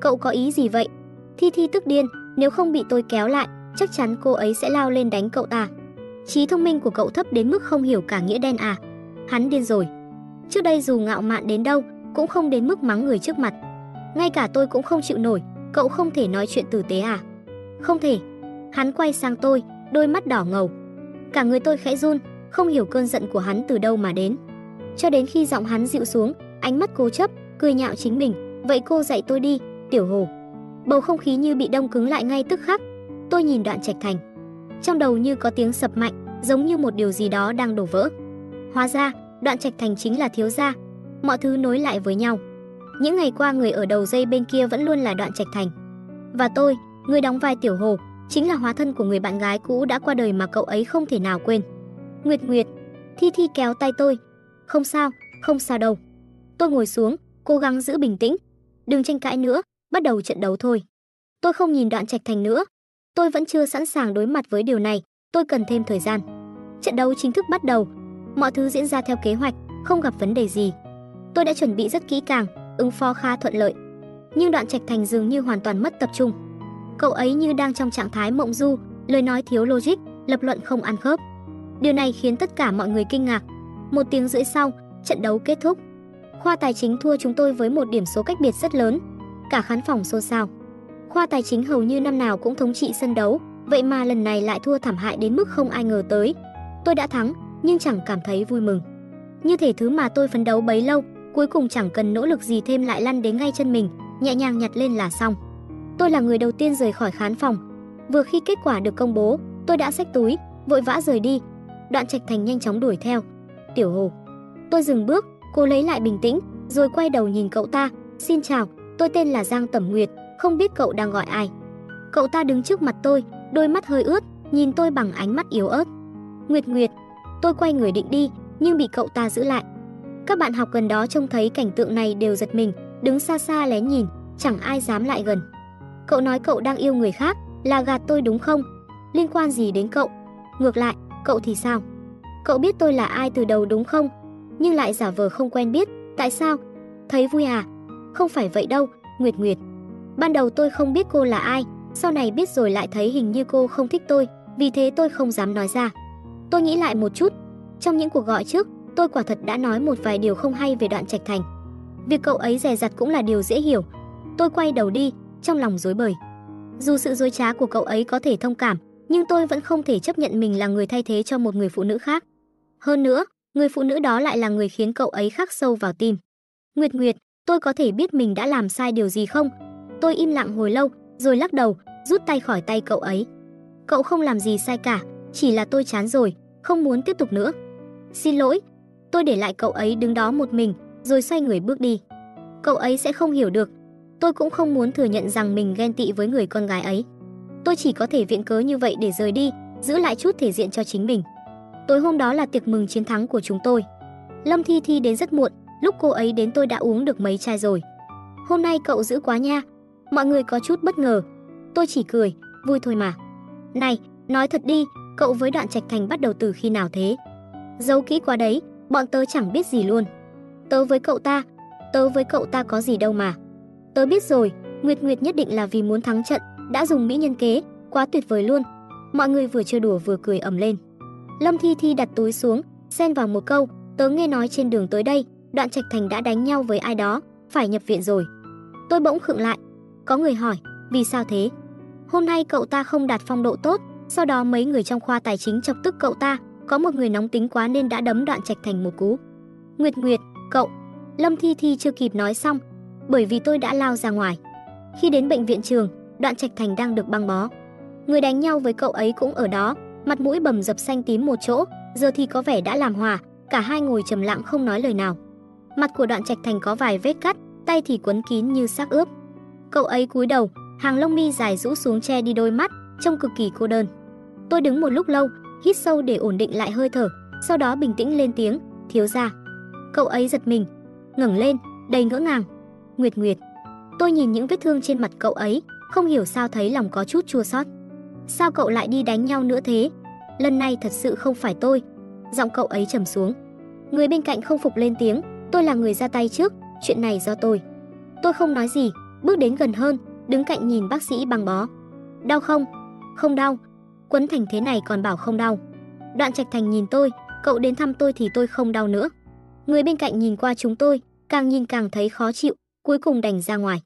cậu có ý gì vậy? Thi Thi tức điên, nếu không bị tôi kéo lại, chắc chắn cô ấy sẽ lao lên đánh cậu ta. Trí thông minh của cậu thấp đến mức không hiểu cả nghĩa đen à? Hắn điên rồi. Trước đây dù ngạo mạn đến đâu, cũng không đến mức mắng người trước mặt. Ngay cả tôi cũng không chịu nổi, cậu không thể nói chuyện tử tế à? Không thể. Hắn quay sang tôi, đôi mắt đỏ ngầu. Cả người tôi khẽ run, không hiểu cơn giận của hắn từ đâu mà đến. Cho đến khi giọng hắn dịu xuống, ánh mắt cố chấp, cười nhạo chính mình, "Vậy cô dạy tôi đi, Tiểu Hồ." Bầu không khí như bị đông cứng lại ngay tức khắc. Tôi nhìn Đoạn Trạch Thành. Trong đầu như có tiếng sập mạnh, giống như một điều gì đó đang đổ vỡ. Hóa ra, Đoạn Trạch Thành chính là thiếu gia. Mọi thứ nối lại với nhau. Những ngày qua người ở đầu dây bên kia vẫn luôn là Đoạn Trạch Thành. Và tôi, người đóng vai Tiểu Hồ, chính là hóa thân của người bạn gái cũ đã qua đời mà cậu ấy không thể nào quên. Nguyệt Nguyệt, Thi Thi kéo tay tôi. Không sao, không sao đâu. Tôi ngồi xuống, cố gắng giữ bình tĩnh. Đừng tranh cãi nữa, bắt đầu trận đấu thôi. Tôi không nhìn đoạn trạch thành nữa. Tôi vẫn chưa sẵn sàng đối mặt với điều này, tôi cần thêm thời gian. Trận đấu chính thức bắt đầu. Mọi thứ diễn ra theo kế hoạch, không gặp vấn đề gì. Tôi đã chuẩn bị rất kỹ càng, ứng phó khá thuận lợi. Nhưng đoạn trạch thành dường như hoàn toàn mất tập trung. Cậu ấy như đang trong trạng thái mộng du, lời nói thiếu logic, lập luận không ăn khớp. Điều này khiến tất cả mọi người kinh ngạc. Một tiếng rưỡi sau, trận đấu kết thúc. Khoa tài chính thua chúng tôi với một điểm số cách biệt rất lớn. Cả khán phòng xôn xao. Khoa tài chính hầu như năm nào cũng thống trị sân đấu, vậy mà lần này lại thua thảm hại đến mức không ai ngờ tới. Tôi đã thắng, nhưng chẳng cảm thấy vui mừng. Như thể thứ mà tôi phấn đấu bấy lâu, cuối cùng chẳng cần nỗ lực gì thêm lại lăn đến ngay chân mình, nhẹ nhàng nhặt lên là xong. Tôi là người đầu tiên rời khỏi khán phòng. Vừa khi kết quả được công bố, tôi đã xách túi, vội vã rời đi. Đoạn Trạch Thành nhanh chóng đuổi theo. "Tiểu Hồ." Tôi dừng bước, cô lấy lại bình tĩnh, rồi quay đầu nhìn cậu ta, "Xin chào, tôi tên là Giang Tẩm Nguyệt, không biết cậu đang gọi ai?" Cậu ta đứng trước mặt tôi, đôi mắt hơi ướt, nhìn tôi bằng ánh mắt yếu ớt. "Nguyệt Nguyệt." Tôi quay người định đi, nhưng bị cậu ta giữ lại. Các bạn học gần đó trông thấy cảnh tượng này đều giật mình, đứng xa xa lén nhìn, chẳng ai dám lại gần. Cậu nói cậu đang yêu người khác, là gạt tôi đúng không? Liên quan gì đến cậu? Ngược lại, cậu thì sao? Cậu biết tôi là ai từ đầu đúng không? Nhưng lại giả vờ không quen biết, tại sao? Thấy vui à? Không phải vậy đâu, Nguyệt Nguyệt. Ban đầu tôi không biết cô là ai, sau này biết rồi lại thấy hình như cô không thích tôi, vì thế tôi không dám nói ra. Tôi nghĩ lại một chút, trong những cuộc gọi trước, tôi quả thật đã nói một vài điều không hay về đoạn Trạch Thành. Việc cậu ấy dè dặt cũng là điều dễ hiểu. Tôi quay đầu đi, trong lòng rối bời. Dù sự dối trá của cậu ấy có thể thông cảm, nhưng tôi vẫn không thể chấp nhận mình là người thay thế cho một người phụ nữ khác. Hơn nữa, người phụ nữ đó lại là người khiến cậu ấy khắc sâu vào tim. Nguyệt Nguyệt, tôi có thể biết mình đã làm sai điều gì không? Tôi im lặng hồi lâu, rồi lắc đầu, rút tay khỏi tay cậu ấy. Cậu không làm gì sai cả, chỉ là tôi chán rồi, không muốn tiếp tục nữa. Xin lỗi. Tôi để lại cậu ấy đứng đó một mình, rồi xoay người bước đi. Cậu ấy sẽ không hiểu được. Tôi cũng không muốn thừa nhận rằng mình ghen tị với người con gái ấy. Tôi chỉ có thể viện cớ như vậy để rời đi, giữ lại chút thể diện cho chính mình. Tối hôm đó là tiệc mừng chiến thắng của chúng tôi. Lâm Thi Thi đến rất muộn, lúc cô ấy đến tôi đã uống được mấy chai rồi. Hôm nay cậu giữ quá nha. Mọi người có chút bất ngờ. Tôi chỉ cười, vui thôi mà. Này, nói thật đi, cậu với đoạn trạch thành bắt đầu từ khi nào thế? Giấu kỹ quá đấy, bọn tớ chẳng biết gì luôn. Tớ với cậu ta, tớ với cậu ta có gì đâu mà. Tớ biết rồi, Nguyệt Nguyệt nhất định là vì muốn thắng trận, đã dùng mỹ nhân kế, quá tuyệt vời luôn. Mọi người vừa chơi đùa vừa cười ầm lên. Lâm Thi Thi đặt túi xuống, xen vào một câu, tớ nghe nói trên đường tới đây, Đoạn Trạch Thành đã đánh nhau với ai đó, phải nhập viện rồi. Tôi bỗng khựng lại. Có người hỏi, vì sao thế? Hôm nay cậu ta không đạt phong độ tốt, sau đó mấy người trong khoa tài chính chọc tức cậu ta, có một người nóng tính quá nên đã đấm Đoạn Trạch Thành một cú. Nguyệt Nguyệt, cậu. Lâm Thi Thi chưa kịp nói xong, bởi vì tôi đã lao ra ngoài. Khi đến bệnh viện trường, Đoạn Trạch Thành đang được băng bó. Người đánh nhau với cậu ấy cũng ở đó, mặt mũi bầm dập xanh tím một chỗ, giờ thì có vẻ đã làm hòa, cả hai ngồi trầm lặng không nói lời nào. Mặt của Đoạn Trạch Thành có vài vết cắt, tay thì quấn kín như xác ướp. Cậu ấy cúi đầu, hàng lông mi dài rũ xuống che đi đôi mắt, trông cực kỳ cô đơn. Tôi đứng một lúc lâu, hít sâu để ổn định lại hơi thở, sau đó bình tĩnh lên tiếng, "Thiếu gia." Cậu ấy giật mình, ngẩng lên, đầy ngỡ ngàng. "Nguyệt Nguyệt." Tôi nhìn những vết thương trên mặt cậu ấy, không hiểu sao thấy lòng có chút chua xót. Sao cậu lại đi đánh nhau nữa thế? Lần này thật sự không phải tôi. Giọng cậu ấy trầm xuống. Người bên cạnh không phục lên tiếng, tôi là người ra tay trước, chuyện này do tôi. Tôi không nói gì, bước đến gần hơn, đứng cạnh nhìn bác sĩ băng bó. Đau không? Không đau. Quấn thành thế này còn bảo không đau. Đoạn Trạch Thành nhìn tôi, cậu đến thăm tôi thì tôi không đau nữa. Người bên cạnh nhìn qua chúng tôi, càng nhìn càng thấy khó chịu, cuối cùng đành ra ngoài.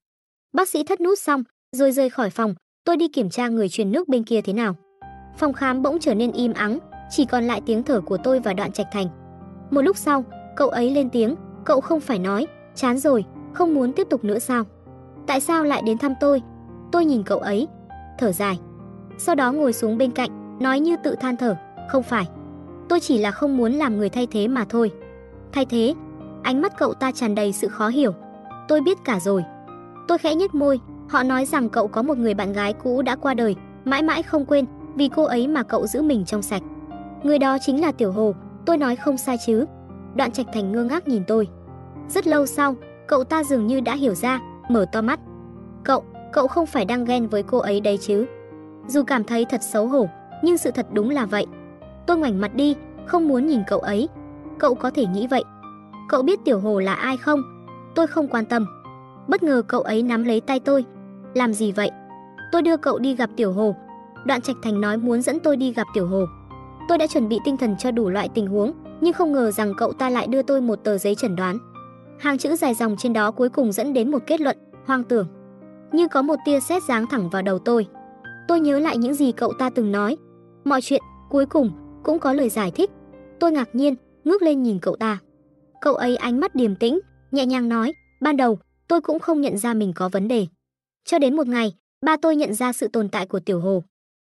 Bác sĩ thất nút xong, rồi rời khỏi phòng, tôi đi kiểm tra người truyền nước bên kia thế nào. Phòng khám bỗng trở nên im ắng, chỉ còn lại tiếng thở của tôi và Đoạn Trạch Thành. Một lúc sau, cậu ấy lên tiếng, cậu không phải nói, chán rồi, không muốn tiếp tục nữa sao? Tại sao lại đến thăm tôi? Tôi nhìn cậu ấy, thở dài. Sau đó ngồi xuống bên cạnh, nói như tự than thở, không phải. Tôi chỉ là không muốn làm người thay thế mà thôi. Thay thế? Ánh mắt cậu ta tràn đầy sự khó hiểu. Tôi biết cả rồi. Tôi khẽ nhếch môi, họ nói rằng cậu có một người bạn gái cũ đã qua đời, mãi mãi không quên, vì cô ấy mà cậu giữ mình trong sạch. Người đó chính là Tiểu Hồ, tôi nói không sai chứ. Đoạn Trạch Thành ngơ ngác nhìn tôi. Rất lâu sau, cậu ta dường như đã hiểu ra, mở to mắt. Cậu, cậu không phải đang ghen với cô ấy đấy chứ? Dù cảm thấy thật xấu hổ, nhưng sự thật đúng là vậy. Tôi ngoảnh mặt đi, không muốn nhìn cậu ấy. Cậu có thể nghĩ vậy. Cậu biết Tiểu Hồ là ai không? Tôi không quan tâm. Bất ngờ cậu ấy nắm lấy tay tôi. Làm gì vậy? Tôi đưa cậu đi gặp Tiểu Hồ. Đoạn Trạch Thành nói muốn dẫn tôi đi gặp Tiểu Hồ. Tôi đã chuẩn bị tinh thần cho đủ loại tình huống, nhưng không ngờ rằng cậu ta lại đưa tôi một tờ giấy chẩn đoán. Hàng chữ dài dòng trên đó cuối cùng dẫn đến một kết luận, hoang tưởng. Như có một tia sét giáng thẳng vào đầu tôi. Tôi nhớ lại những gì cậu ta từng nói. Mọi chuyện, cuối cùng, cũng có lời giải thích. Tôi ngạc nhiên, ngước lên nhìn cậu ta. Cậu ấy ánh mắt điềm tĩnh, nhẹ nhàng nói, ban đầu, tôi cũng không nhận ra mình có vấn đề. Cho đến một ngày, ba tôi nhận ra sự tồn tại của Tiểu Hồ.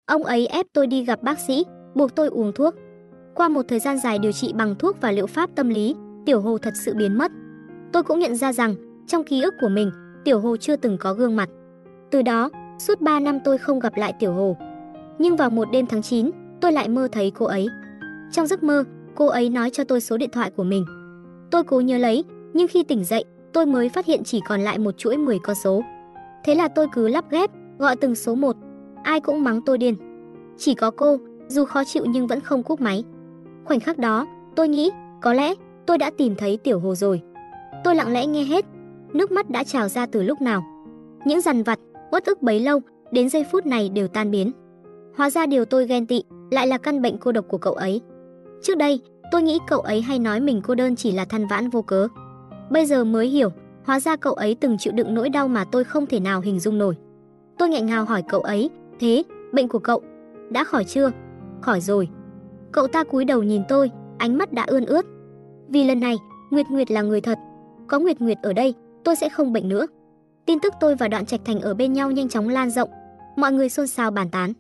Ông ấy ép tôi đi gặp bác sĩ, buộc tôi uống thuốc. Qua một thời gian dài điều trị bằng thuốc và liệu pháp tâm lý, Tiểu Hồ thật sự biến mất. Tôi cũng nhận ra rằng, trong ký ức của mình, Tiểu Hồ chưa từng có gương mặt. Từ đó, suốt 3 năm tôi không gặp lại Tiểu Hồ. Nhưng vào một đêm tháng 9, tôi lại mơ thấy cô ấy. Trong giấc mơ, cô ấy nói cho tôi số điện thoại của mình. Tôi cố nhớ lấy, nhưng khi tỉnh dậy, tôi mới phát hiện chỉ còn lại một chuỗi 10 con số. Thế là tôi cứ lắp ghép, gọi từng số một. Ai cũng mắng tôi điên. Chỉ có cô, dù khó chịu nhưng vẫn không cúp máy. Khoảnh khắc đó, tôi nghĩ, có lẽ tôi đã tìm thấy Tiểu Hồ rồi. Tôi lặng lẽ nghe hết, nước mắt đã trào ra từ lúc nào. Những dằn vặt, uất ức bấy lâu, đến giây phút này đều tan biến. Hóa ra điều tôi ghen tị lại là căn bệnh cô độc của cậu ấy. Trước đây, tôi nghĩ cậu ấy hay nói mình cô đơn chỉ là than vãn vô cớ. Bây giờ mới hiểu, hóa ra cậu ấy từng chịu đựng nỗi đau mà tôi không thể nào hình dung nổi. Tôi nghẹn ngào hỏi cậu ấy, "Thế, bệnh của cậu đã khỏi chưa?" "Khỏi rồi." Cậu ta cúi đầu nhìn tôi, ánh mắt đã ươn ướt. Vì lần này, Nguyệt Nguyệt là người thật, có Nguyệt Nguyệt ở đây, tôi sẽ không bệnh nữa. Tin tức tôi và Đoạn Trạch Thành ở bên nhau nhanh chóng lan rộng, mọi người xôn xao bàn tán.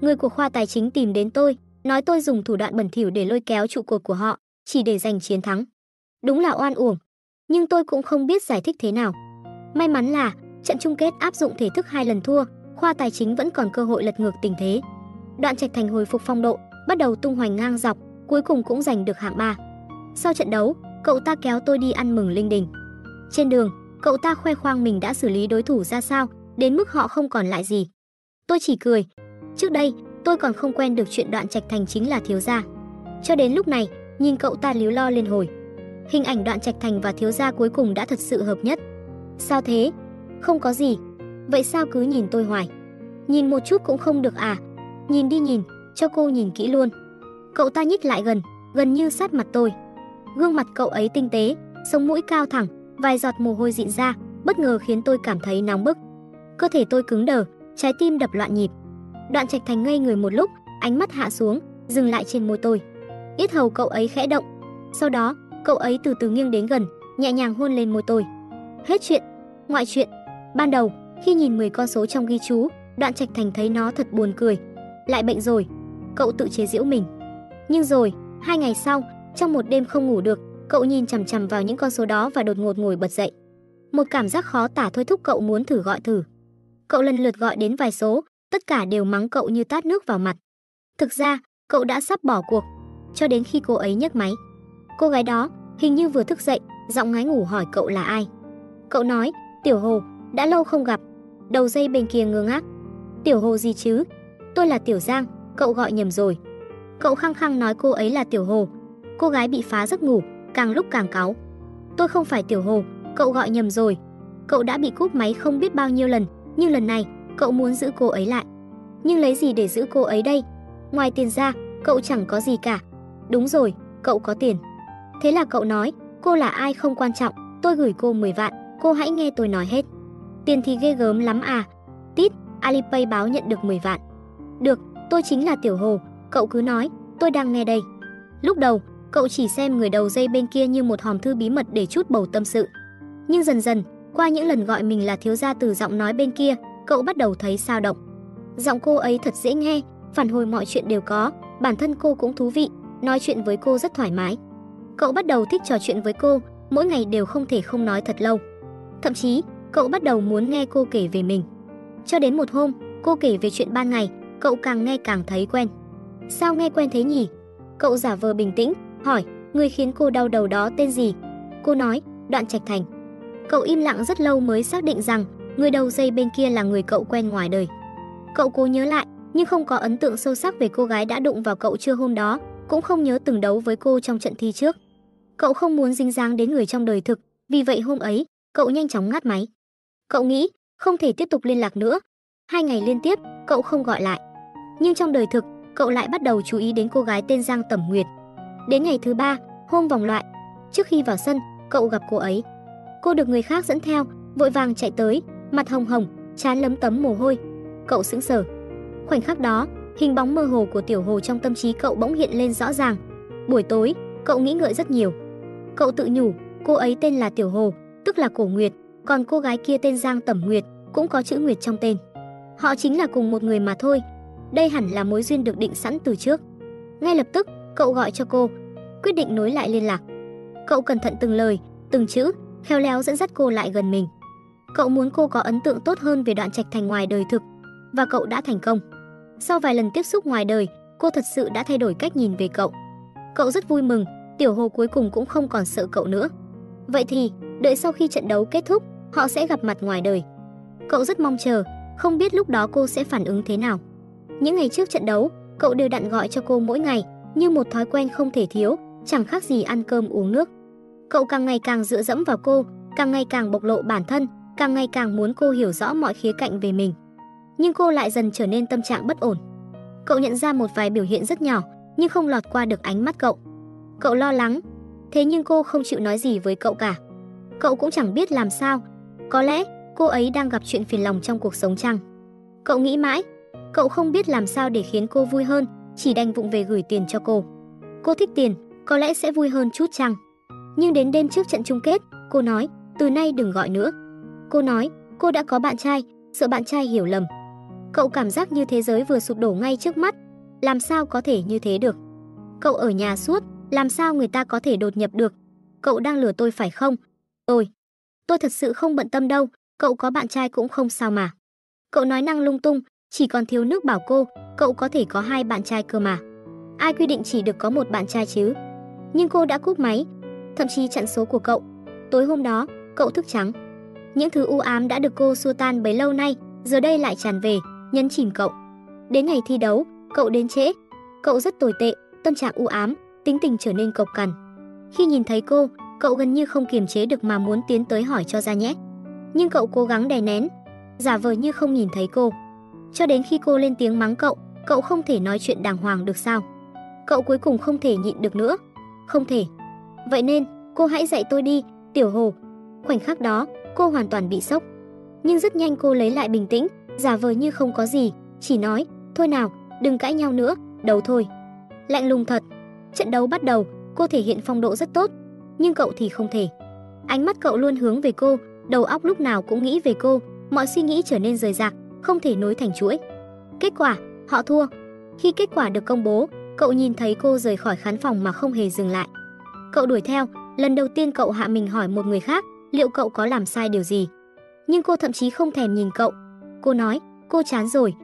Người của khoa tài chính tìm đến tôi, nói tôi dùng thủ đoạn bẩn thỉu để lôi kéo trụ cột của họ, chỉ để giành chiến thắng. Đúng là oan uổng, nhưng tôi cũng không biết giải thích thế nào. May mắn là trận chung kết áp dụng thể thức hai lần thua, khoa tài chính vẫn còn cơ hội lật ngược tình thế. Đoạn Trạch Thành hồi phục phong độ, bắt đầu tung hoành ngang dọc, cuối cùng cũng giành được hạng 3. Sau trận đấu, cậu ta kéo tôi đi ăn mừng linh đình. Trên đường, cậu ta khoe khoang mình đã xử lý đối thủ ra sao, đến mức họ không còn lại gì. Tôi chỉ cười. Trước đây, tôi còn không quen được chuyện đoạn trạch thành chính là thiếu gia. Cho đến lúc này, nhìn cậu ta líu lo lên hồi. Hình ảnh đoạn trạch thành và thiếu gia cuối cùng đã thật sự hợp nhất. Sao thế? Không có gì. Vậy sao cứ nhìn tôi hoài? Nhìn một chút cũng không được à? Nhìn đi nhìn, cho cô nhìn kỹ luôn. Cậu ta nhích lại gần, gần như sát mặt tôi. Gương mặt cậu ấy tinh tế, sống mũi cao thẳng, vài giọt mồ hôi dịn ra, bất ngờ khiến tôi cảm thấy nóng bức. Cơ thể tôi cứng đờ, trái tim đập loạn nhịp. Đoạn Trạch Thành ngây người một lúc, ánh mắt hạ xuống, dừng lại trên môi tôi. Yết hầu cậu ấy khẽ động. Sau đó, cậu ấy từ từ nghiêng đến gần, nhẹ nhàng hôn lên môi tôi. Hết chuyện, ngoại chuyện. Ban đầu, khi nhìn 10 con số trong ghi chú, Đoạn Trạch Thành thấy nó thật buồn cười. Lại bệnh rồi. Cậu tự chế giễu mình. Nhưng rồi, hai ngày sau, trong một đêm không ngủ được, cậu nhìn chằm chằm vào những con số đó và đột ngột ngồi bật dậy. Một cảm giác khó tả thôi thúc cậu muốn thử gọi thử. Cậu lần lượt gọi đến vài số, tất cả đều mắng cậu như tát nước vào mặt. Thực ra, cậu đã sắp bỏ cuộc, cho đến khi cô ấy nhấc máy. Cô gái đó hình như vừa thức dậy, giọng ngái ngủ hỏi cậu là ai. Cậu nói, "Tiểu Hồ, đã lâu không gặp." Đầu dây bên kia ngơ ngác. "Tiểu Hồ gì chứ? Tôi là Tiểu Giang, cậu gọi nhầm rồi." Cậu khăng khăng nói cô ấy là Tiểu Hồ. Cô gái bị phá giấc ngủ, càng lúc càng cáu. "Tôi không phải Tiểu Hồ, cậu gọi nhầm rồi." Cậu đã bị cúp máy không biết bao nhiêu lần, nhưng lần này, cậu muốn giữ cô ấy lại. Nhưng lấy gì để giữ cô ấy đây? Ngoài tiền ra, cậu chẳng có gì cả. Đúng rồi, cậu có tiền. Thế là cậu nói, cô là ai không quan trọng, tôi gửi cô 10 vạn, cô hãy nghe tôi nói hết. Tiền thì ghê gớm lắm à. Tít, Alipay báo nhận được 10 vạn. Được, tôi chính là Tiểu Hồ, cậu cứ nói, tôi đang nghe đây. Lúc đầu, cậu chỉ xem người đầu dây bên kia như một hòm thư bí mật để chút bầu tâm sự. Nhưng dần dần, qua những lần gọi mình là thiếu gia từ giọng nói bên kia, cậu bắt đầu thấy sao động. Giọng cô ấy thật dễ nghe, phản hồi mọi chuyện đều có, bản thân cô cũng thú vị, nói chuyện với cô rất thoải mái. Cậu bắt đầu thích trò chuyện với cô, mỗi ngày đều không thể không nói thật lâu. Thậm chí, cậu bắt đầu muốn nghe cô kể về mình. Cho đến một hôm, cô kể về chuyện ban ngày, cậu càng nghe càng thấy quen. Sao nghe quen thế nhỉ? Cậu giả vờ bình tĩnh, hỏi, người khiến cô đau đầu đó tên gì? Cô nói, Đoạn Trạch Thành. Cậu im lặng rất lâu mới xác định rằng người đầu dây bên kia là người cậu quen ngoài đời. Cậu cố nhớ lại, nhưng không có ấn tượng sâu sắc về cô gái đã đụng vào cậu trưa hôm đó, cũng không nhớ từng đấu với cô trong trận thi trước. Cậu không muốn dính dáng đến người trong đời thực, vì vậy hôm ấy, cậu nhanh chóng ngắt máy. Cậu nghĩ không thể tiếp tục liên lạc nữa. Hai ngày liên tiếp, cậu không gọi lại. Nhưng trong đời thực, cậu lại bắt đầu chú ý đến cô gái tên Giang Tẩm Nguyệt. Đến ngày thứ ba, hôm vòng loại, trước khi vào sân, cậu gặp cô ấy. Cô được người khác dẫn theo, vội vàng chạy tới, mặt hồng hồng, chán lấm tấm mồ hôi. Cậu sững sờ. Khoảnh khắc đó, hình bóng mơ hồ của tiểu hồ trong tâm trí cậu bỗng hiện lên rõ ràng. Buổi tối, cậu nghĩ ngợi rất nhiều. Cậu tự nhủ, cô ấy tên là Tiểu Hồ, tức là Cổ Nguyệt, còn cô gái kia tên Giang Tẩm Nguyệt, cũng có chữ Nguyệt trong tên. Họ chính là cùng một người mà thôi. Đây hẳn là mối duyên được định sẵn từ trước. Ngay lập tức, cậu gọi cho cô, quyết định nối lại liên lạc. Cậu cẩn thận từng lời, từng chữ, khéo léo dẫn dắt cô lại gần mình. Cậu muốn cô có ấn tượng tốt hơn về đoạn trạch thành ngoài đời thực, và cậu đã thành công. Sau vài lần tiếp xúc ngoài đời, cô thật sự đã thay đổi cách nhìn về cậu. Cậu rất vui mừng, Tiểu Hồ cuối cùng cũng không còn sợ cậu nữa. Vậy thì, đợi sau khi trận đấu kết thúc, họ sẽ gặp mặt ngoài đời. Cậu rất mong chờ, không biết lúc đó cô sẽ phản ứng thế nào. Những ngày trước trận đấu, cậu đều đặn gọi cho cô mỗi ngày, như một thói quen không thể thiếu, chẳng khác gì ăn cơm uống nước. Cậu càng ngày càng dựa dẫm vào cô, càng ngày càng bộc lộ bản thân, càng ngày càng muốn cô hiểu rõ mọi khía cạnh về mình. Nhưng cô lại dần trở nên tâm trạng bất ổn. Cậu nhận ra một vài biểu hiện rất nhỏ, nhưng không lọt qua được ánh mắt cậu. Cậu lo lắng, thế nhưng cô không chịu nói gì với cậu cả. Cậu cũng chẳng biết làm sao, có lẽ cô ấy đang gặp chuyện phiền lòng trong cuộc sống chăng. Cậu nghĩ mãi, cậu không biết làm sao để khiến cô vui hơn, chỉ đành vụng về gửi tiền cho cô. Cô thích tiền, có lẽ sẽ vui hơn chút chăng. Nhưng đến đêm trước trận chung kết, cô nói, từ nay đừng gọi nữa. Cô nói, cô đã có bạn trai, sợ bạn trai hiểu lầm. Cậu cảm giác như thế giới vừa sụp đổ ngay trước mắt, làm sao có thể như thế được. Cậu ở nhà suốt, làm sao người ta có thể đột nhập được? Cậu đang lừa tôi phải không? Tôi, tôi thật sự không bận tâm đâu, cậu có bạn trai cũng không sao mà. Cậu nói năng lung tung, chỉ còn thiếu nước bảo cô, cậu có thể có hai bạn trai cơ mà. Ai quy định chỉ được có một bạn trai chứ? Nhưng cô đã cúp máy, thậm chí chặn số của cậu. Tối hôm đó, cậu thức trắng. Những thứ u ám đã được cô xua tan bấy lâu nay, giờ đây lại tràn về, nhấn chìm cậu. Đến ngày thi đấu, cậu đến trễ. Cậu rất tồi tệ, tâm trạng u ám, tính tình trở nên cộc cằn. Khi nhìn thấy cô, cậu gần như không kiềm chế được mà muốn tiến tới hỏi cho ra nhé. Nhưng cậu cố gắng đè nén, giả vờ như không nhìn thấy cô cho đến khi cô lên tiếng mắng cậu, cậu không thể nói chuyện đàng hoàng được sao? Cậu cuối cùng không thể nhịn được nữa. Không thể. Vậy nên, cô hãy dạy tôi đi, Tiểu Hồ. Khoảnh khắc đó, cô hoàn toàn bị sốc. Nhưng rất nhanh cô lấy lại bình tĩnh, giả vờ như không có gì, chỉ nói, thôi nào, đừng cãi nhau nữa, đấu thôi. Lạnh lùng thật. Trận đấu bắt đầu, cô thể hiện phong độ rất tốt, nhưng cậu thì không thể. Ánh mắt cậu luôn hướng về cô, đầu óc lúc nào cũng nghĩ về cô, mọi suy nghĩ trở nên rời rạc, không thể nối thành chuỗi. Kết quả, họ thua. Khi kết quả được công bố, cậu nhìn thấy cô rời khỏi khán phòng mà không hề dừng lại. Cậu đuổi theo, lần đầu tiên cậu hạ mình hỏi một người khác, liệu cậu có làm sai điều gì. Nhưng cô thậm chí không thèm nhìn cậu. Cô nói, cô chán rồi,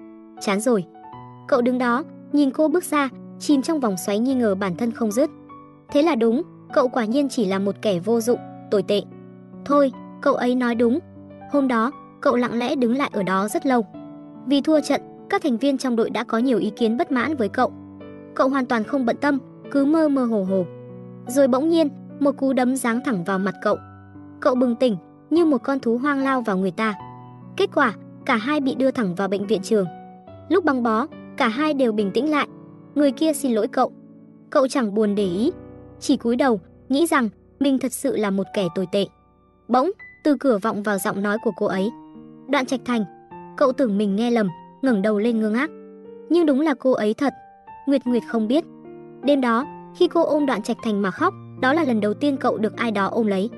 chán rồi. Cậu đứng đó, nhìn cô bước ra, chìm trong vòng xoáy nghi ngờ bản thân không dứt. Thế là đúng, cậu quả nhiên chỉ là một kẻ vô dụng, tồi tệ. Thôi, cậu ấy nói đúng. Hôm đó, cậu lặng lẽ đứng lại ở đó rất lâu. Vì thua trận, các thành viên trong đội đã có nhiều ý kiến bất mãn với cậu. Cậu hoàn toàn không bận tâm, cứ mơ mơ hồ hồ. Rồi bỗng nhiên, một cú đấm giáng thẳng vào mặt cậu. Cậu bừng tỉnh, như một con thú hoang lao vào người ta. Kết quả, cả hai bị đưa thẳng vào bệnh viện trường. Lúc băng bó, cả hai đều bình tĩnh lại. Người kia xin lỗi cậu. Cậu chẳng buồn để ý, chỉ cúi đầu, nghĩ rằng mình thật sự là một kẻ tồi tệ. Bỗng, từ cửa vọng vào giọng nói của cô ấy. Đoạn Trạch Thành, cậu tưởng mình nghe lầm, ngẩng đầu lên ngơ ngác. Nhưng đúng là cô ấy thật. Nguyệt Nguyệt không biết. Đêm đó, khi cô ôm Đoạn Trạch Thành mà khóc, đó là lần đầu tiên cậu được ai đó ôm lấy.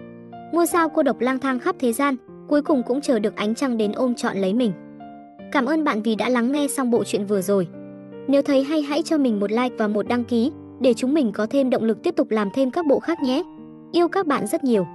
Ngôi sao cô độc lang thang khắp thế gian, cuối cùng cũng chờ được ánh trăng đến ôm trọn lấy mình. Cảm ơn bạn vì đã lắng nghe xong bộ truyện vừa rồi. Nếu thấy hay hãy cho mình một like và một đăng ký để chúng mình có thêm động lực tiếp tục làm thêm các bộ khác nhé. Yêu các bạn rất nhiều.